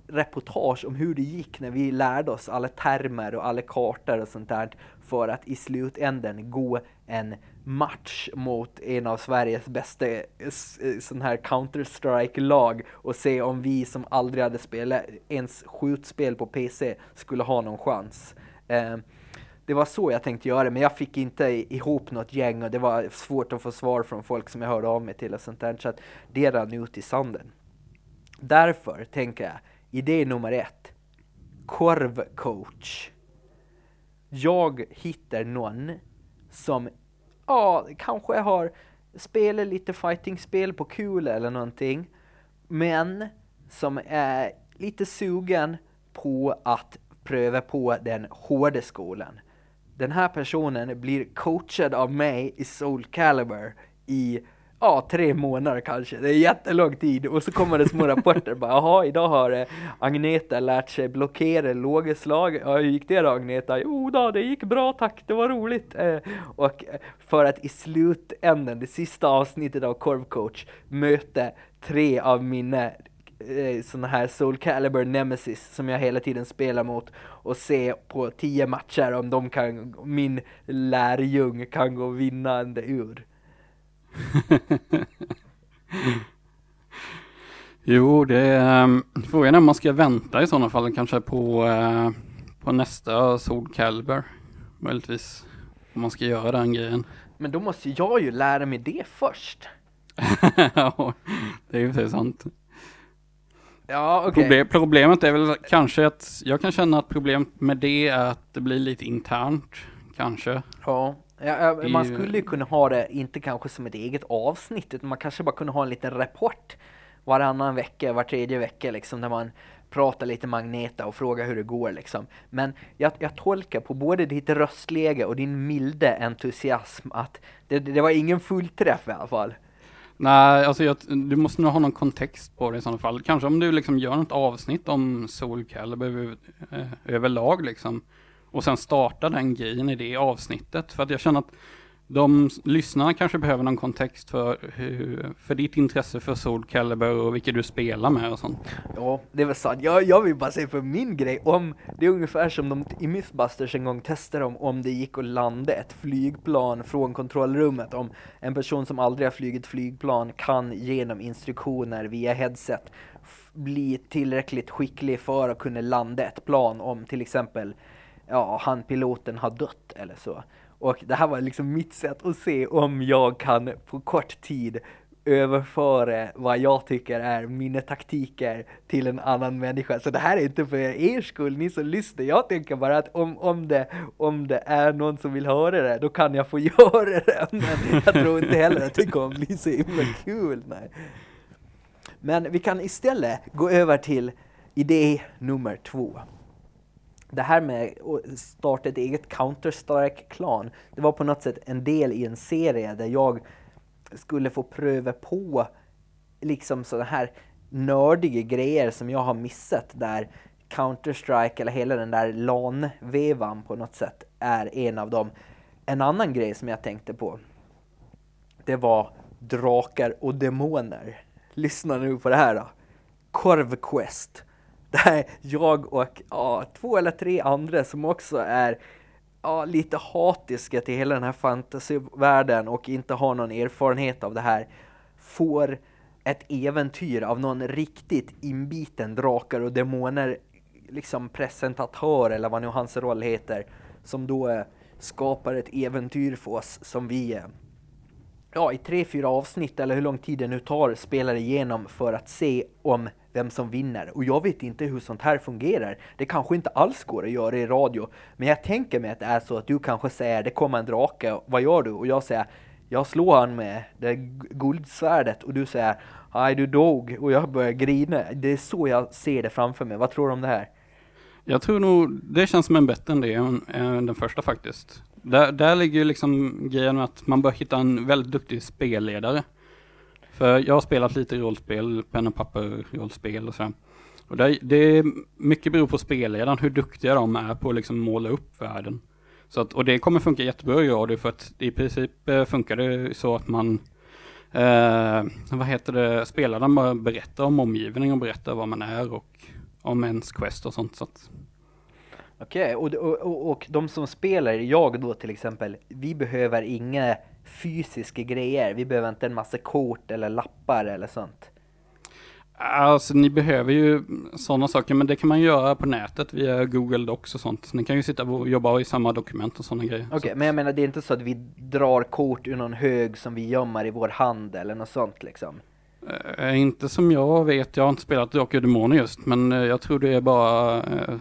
reportage om hur det gick när vi lärde oss alla termer och alla kartor och sånt där för att i slutänden gå en match mot en av Sveriges bästa eh, eh, sån här Counter-Strike-lag och se om vi som aldrig hade spelat ens skjutspel på PC skulle ha någon chans. Eh, det var så jag tänkte göra, men jag fick inte ihop något gäng och det var svårt att få svar från folk som jag hörde av mig till och sånt där, så att det rann ut i sanden. Därför tänker jag, idé nummer ett, korvcoach. Jag hittar någon som, ja, kanske har spelat lite fightingspel på kul eller någonting, men som är lite sugen på att pröva på den hårda skolan. Den här personen blir coachad av mig i Soul Calibur i ja, tre månader kanske. Det är jättelång tid och så kommer det små rapporter bara jaha, idag har eh, Agneta lärt sig blockera låga slag. Ja, hur gick det då Agneta? Jo då, det gick bra tack, det var roligt. Eh, och eh, för att i slutändan, det sista avsnittet av Korvcoach, möta tre av mina eh, såna här Soul Calibur Nemesis som jag hela tiden spelar mot och se på tio matcher om de kan, min lärjung kan gå vinnande ur. Jo, det är um, frågan är om man ska vänta i sådana fall kanske på, eh, på nästa Soul Calibur. Möjligtvis om man ska göra den grejen. Men då måste jag ju lära mig det först. ja, det är ju sant. Ja. Proble- problemet är väl kanske att jag kan känna att problemet med det är att det blir lite internt. Kanske. Ja. Ja, man skulle ju kunna ha det, inte kanske som ett eget avsnitt, utan man kanske bara kunde ha en liten rapport varannan vecka, var tredje vecka liksom, där man pratar lite magneta och frågar hur det går liksom. Men jag, jag tolkar på både ditt röstläge och din milda entusiasm att det, det var ingen fullträff i alla fall. Nej, alltså jag, du måste nog ha någon kontext på det i sådana fall. Kanske om du liksom gör något avsnitt om Soul Calibur över, eh, överlag liksom. Och sen starta den grejen i det avsnittet. För att jag känner att de lyssnarna kanske behöver någon kontext för, hur, för ditt intresse för Soul Calibur och vilka du spelar med och sånt. Ja, det är väl sant. Jag, jag vill bara säga för min grej, om det är ungefär som de i Mythbusters en gång testade om, om det gick att landa ett flygplan från kontrollrummet, om en person som aldrig har flugit flygplan kan genom instruktioner via headset bli tillräckligt skicklig för att kunna landa ett plan om till exempel ja, han piloten har dött eller så. Och det här var liksom mitt sätt att se om jag kan på kort tid överföra vad jag tycker är mina taktiker till en annan människa. Så det här är inte för er skull, ni som lyssnar. Jag tänker bara att om, om, det, om det är någon som vill höra det, då kan jag få göra det. Men jag tror inte heller att det kommer bli så himla kul. Nej. Men vi kan istället gå över till idé nummer två. Det här med att starta ett eget Counter-Strike-klan, det var på något sätt en del i en serie där jag skulle få pröva på liksom sådana här nördiga grejer som jag har missat där Counter-Strike eller hela den där LAN-vevan på något sätt är en av dem. En annan grej som jag tänkte på, det var drakar och demoner. Lyssna nu på det här då. Korvquest. Där jag och ja, två eller tre andra som också är ja, lite hatiska till hela den här fantasyvärlden och inte har någon erfarenhet av det här. Får ett äventyr av någon riktigt inbiten drakar och demoner liksom presentatör eller vad nu hans roll heter som då eh, skapar ett äventyr för oss som vi eh, ja, i tre, fyra avsnitt eller hur lång tid det nu tar spelar igenom för att se om vem som vinner. Och jag vet inte hur sånt här fungerar. Det kanske inte alls går att göra i radio. Men jag tänker mig att det är så att du kanske säger det kommer en drake, vad gör du? Och jag säger jag slår han med det guldsvärdet och du säger nej du dog och jag börjar grina. Det är så jag ser det framför mig. Vad tror du om det här? Jag tror nog, det känns som en bättre idé det, än den första faktiskt. Där, där ligger ju liksom grejen med att man bör hitta en väldigt duktig spelledare. För jag har spelat lite rollspel, penna och papper rollspel och så. Och det, det är mycket beror på spelledaren, hur duktiga de är på att liksom måla upp världen. Så att, och det kommer funka jättebra i radio för att i princip eh, funkar det så att man eh, vad heter det, spelaren bara berättar om omgivningen och berättar vad man är och om ens quest och sånt. Så att, Okej, och, och, och, och de som spelar, jag då till exempel, vi behöver inga fysiska grejer. Vi behöver inte en massa kort eller lappar eller sånt. Alltså ni behöver ju sådana saker, men det kan man göra på nätet via Google Docs och sånt. Så ni kan ju sitta och jobba i samma dokument och sådana grejer. Okej, Så- men jag menar det är inte så att vi drar kort ur någon hög som vi gömmer i vår hand eller något sånt liksom. Eh, inte som jag vet, jag har inte spelat Drakar och Demoner just, men eh, jag tror det är bara eh,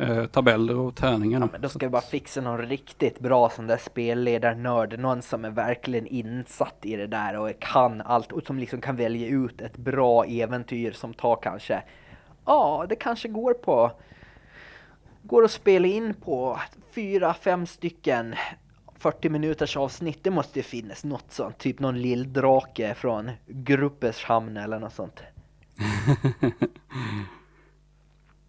eh, tabeller och tärningar. Ja, men då ska vi bara fixa någon riktigt bra sån där spelledarnörd, någon som är verkligen insatt i det där och kan allt och som liksom kan välja ut ett bra äventyr som tar kanske, ja det kanske går på, går att spela in på fyra, fem stycken 40 minuters avsnitt, det måste ju finnas något sånt, typ någon lilldrake från Gruppeshamn eller något sånt.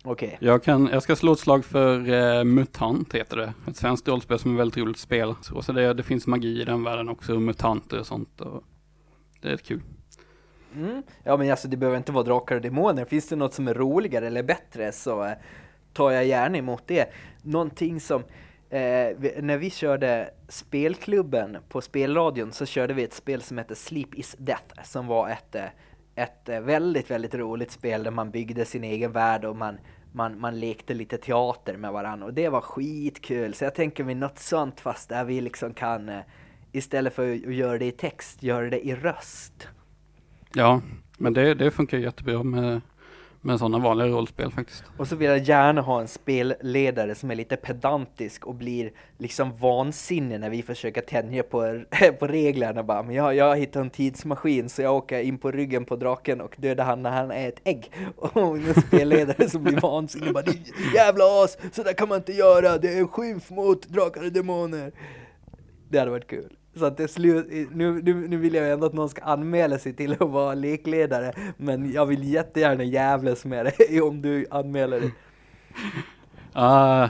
Okej. Jag, kan, jag ska slå ett slag för eh, MUTANT heter det. Ett svenskt rollspel som är väldigt roligt spel. Så, så det, det finns magi i den världen också, mutanter och sånt. Och det är kul. Mm. Ja men alltså det behöver inte vara drakar och demoner. Finns det något som är roligare eller bättre så eh, tar jag gärna emot det. Någonting som, eh, vi, när vi körde spelklubben på spelradion så körde vi ett spel som hette Sleep is Death som var ett, eh, ett eh, väldigt, väldigt roligt spel där man byggde sin egen värld och man, man, man lekte lite teater med varandra och det var skitkul. Så jag tänker mig något sånt fast där vi liksom kan eh, istället för att göra det i text, göra det i röst. Ja, men det, det funkar jättebra med, med sådana vanliga rollspel faktiskt. Och så vill jag gärna ha en spelledare som är lite pedantisk och blir liksom vansinnig när vi försöker tänja på, på reglerna. Bara, men jag, jag hittar en tidsmaskin så jag åker in på ryggen på draken och dödar han när han är ett ägg. Och en spelledare som blir vansinnig bara, jävla as, så där kan man inte göra, det är en skymf mot drakar och demoner. Det hade varit kul. Så att det slut, nu, nu, nu vill jag ändå att någon ska anmäla sig till att vara lekledare, men jag vill jättegärna jävlas med dig om du anmäler dig. Ja,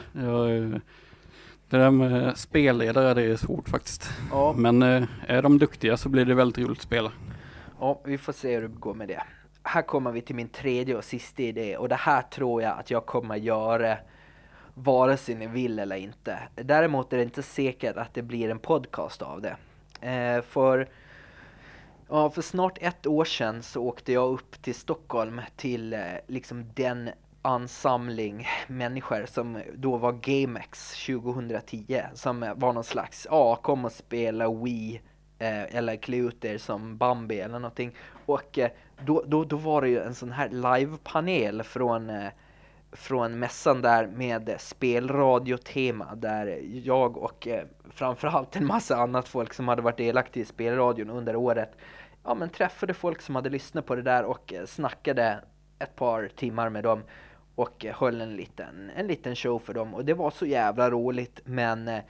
det där med spelledare det är svårt faktiskt. Ja, Men eh, är de duktiga så blir det väldigt roligt att spela. ja, vi får se hur det går med det. Här kommer vi till min tredje och sista idé och det här tror jag att jag kommer göra vare sig ni vill eller inte. Däremot är det inte säkert att det blir en podcast av det. Eh, för, ja, för snart ett år sedan så åkte jag upp till Stockholm till eh, liksom den ansamling människor som då var GameX 2010 som var någon slags, ja kom och spela Wii eh, eller klä ut er som Bambi eller någonting. Och eh, då, då, då var det ju en sån här livepanel från eh, från mässan där med spelradiotema där jag och eh, framförallt en massa annat folk som hade varit delaktiga i spelradion under året ja men träffade folk som hade lyssnat på det där och eh, snackade ett par timmar med dem och eh, höll en liten, en liten show för dem och det var så jävla roligt men eh,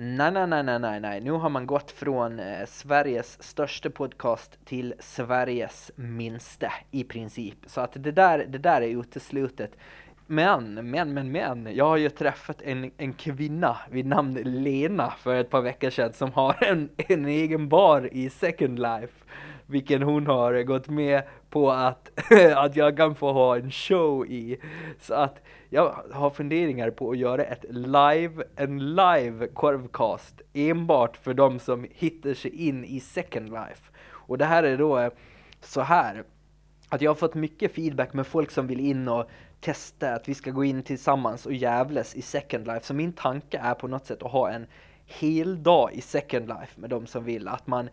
Nej, nej, nej, nej, nej, nej. Nu har man gått från eh, Sveriges största podcast till Sveriges minsta i princip. Så att det där, det där är uteslutet. Men, men, men, men. Jag har ju träffat en, en kvinna vid namn Lena för ett par veckor sedan som har en, en egen bar i Second Life. Vilken hon har gått med på att, att jag kan få ha en show i. Så att jag har funderingar på att göra ett live, en live korvcast enbart för de som hittar sig in i Second Life. Och det här är då så här att jag har fått mycket feedback med folk som vill in och testa att vi ska gå in tillsammans och jävlas i Second Life. Så min tanke är på något sätt att ha en hel dag i Second Life med de som vill. Att man,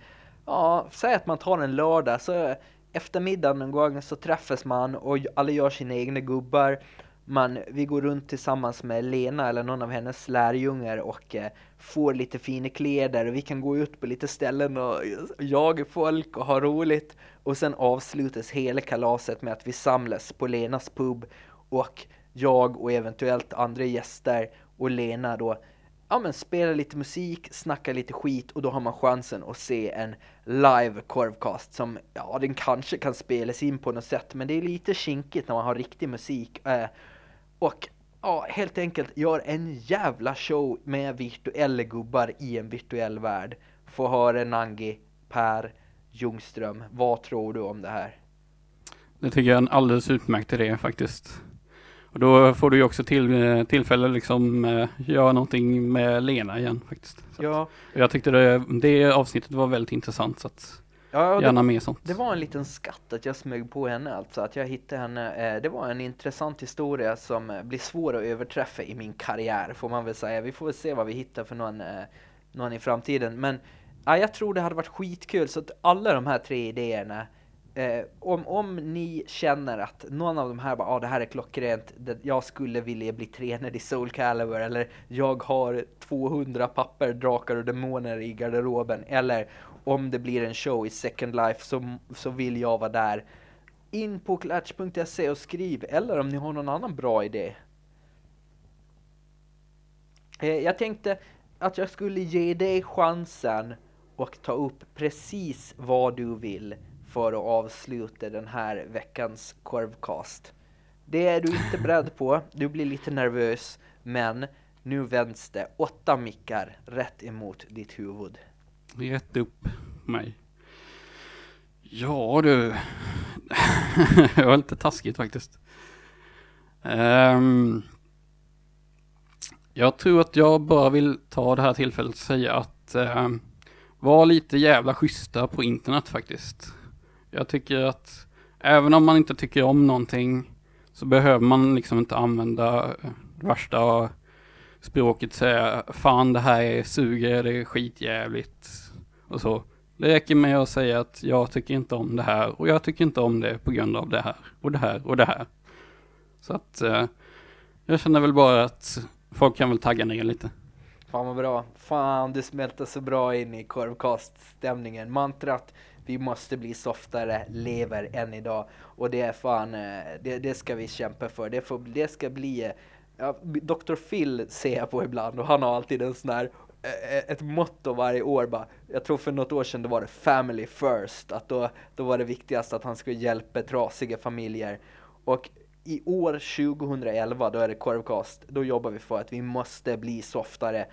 ja, säg att man tar en lördag så eftermiddagen någon gång så träffas man och alla gör sina egna gubbar. Man, vi går runt tillsammans med Lena eller någon av hennes lärjungar och eh, får lite fina kläder och vi kan gå ut på lite ställen och jaga folk och ha roligt. Och sen avslutas hela kalaset med att vi samlas på Lenas pub och jag och eventuellt andra gäster och Lena då ja men spela lite musik, snacka lite skit och då har man chansen att se en live korvcast som, ja den kanske kan spelas in på något sätt men det är lite kinkigt när man har riktig musik. Eh, och ja, helt enkelt gör en jävla show med virtuella gubbar i en virtuell värld. Få höra Nangi, Per, Ljungström, vad tror du om det här? Det tycker jag är en alldeles utmärkt idé faktiskt. Och då får du ju också till, eh, tillfälle liksom eh, göra någonting med Lena igen faktiskt. Så Ja, jag tyckte det, det avsnittet var väldigt intressant så att ja gärna det, mer sånt. det var en liten skatt att jag smög på henne alltså, att jag hittade henne. Eh, det var en intressant historia som blir svår att överträffa i min karriär får man väl säga. Vi får väl se vad vi hittar för någon, någon i framtiden. Men ja, jag tror det hade varit skitkul så att alla de här tre idéerna Eh, om, om ni känner att någon av de här bara, ah, det här är klockrent, det, jag skulle vilja bli tränad i Soul Calibur eller jag har 200 papper, drakar och demoner i garderoben eller om det blir en show i Second Life så, så vill jag vara där. In på klatch.se och skriv eller om ni har någon annan bra idé. Eh, jag tänkte att jag skulle ge dig chansen och ta upp precis vad du vill för att avsluta den här veckans korvcast. Det är du inte beredd på, du blir lite nervös, men nu vänds det åtta mickar rätt emot ditt huvud. Rätt upp mig. Ja du. det var lite taskigt faktiskt. Um, jag tror att jag bara vill ta det här tillfället och säga att um, var lite jävla schyssta på internet faktiskt. Jag tycker att även om man inte tycker om någonting så behöver man liksom inte använda eh, värsta språket säga fan det här är suger, det är skitjävligt och så. Det räcker med att säga att jag tycker inte om det här och jag tycker inte om det på grund av det här och det här och det här. Så att eh, jag känner väl bara att folk kan väl tagga ner lite. Fan vad bra. Fan, du smälter så bra in i korvkaststämningen. Mantrat vi måste bli softare lever än idag. Och det är fan, eh, det, det ska vi kämpa för. Det, får, det ska bli, eh, ja, Dr. Phil ser jag på ibland och han har alltid en sån här eh, ett motto varje år bara. Jag tror för något år sedan det var det family first. Att då, då var det viktigast att han skulle hjälpa trasiga familjer. Och i år 2011, då är det korvkast, då jobbar vi för att vi måste bli softare.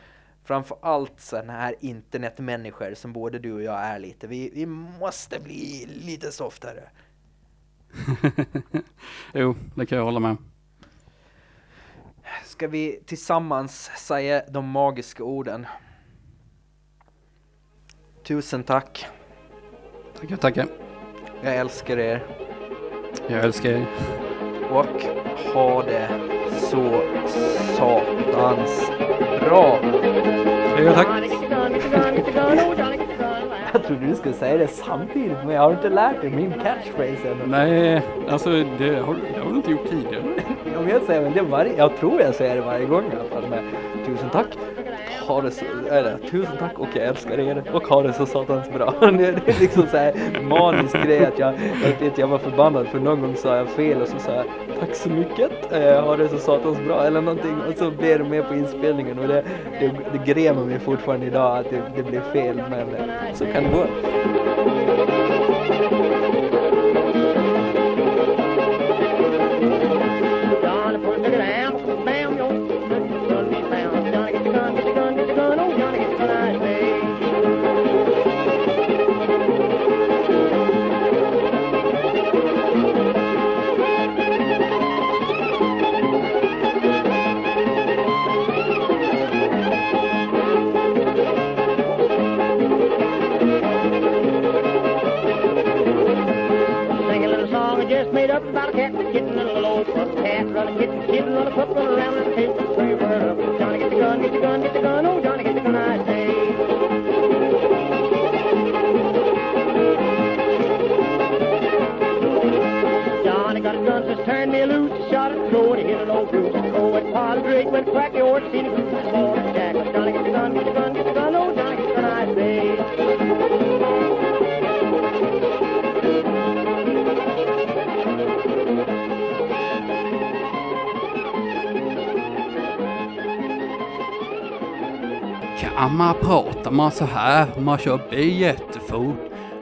Framför allt sådana här internetmänniskor som både du och jag är lite. Vi, vi måste bli lite softare. jo, det kan jag hålla med. Ska vi tillsammans säga de magiska orden? Tusen tack. Tackar, tackar. Jag älskar er. Jag älskar er. Och ha det så satans bra. Hej och tack. Jag trodde du skulle säga det samtidigt, men jag har inte lärt dig min catchphrase ännu. Nej, alltså det har, det har du inte gjort tidigare. Ja, men jag säger väl det varje, jag tror jag säger det varje gång i alla fall med tusen tack. Ha det så, är det, tusen tack. Och jag älskar er. Och ha det så satans bra. Det, är liksom så här manisk grej att jag, jag, vet, jag var förbannad för någon gång sa jag fel och så sa jag tack så mycket, eh, ha det så satans bra. Eller någonting. Och så blev det med på inspelningen och det, det, det grämer mig fortfarande idag att det, det blev fel men så kan det gå. Man pratar man så här, man kör bil jättefort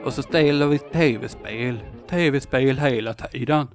och så ställer vi tv-spel, tv-spel hela tiden.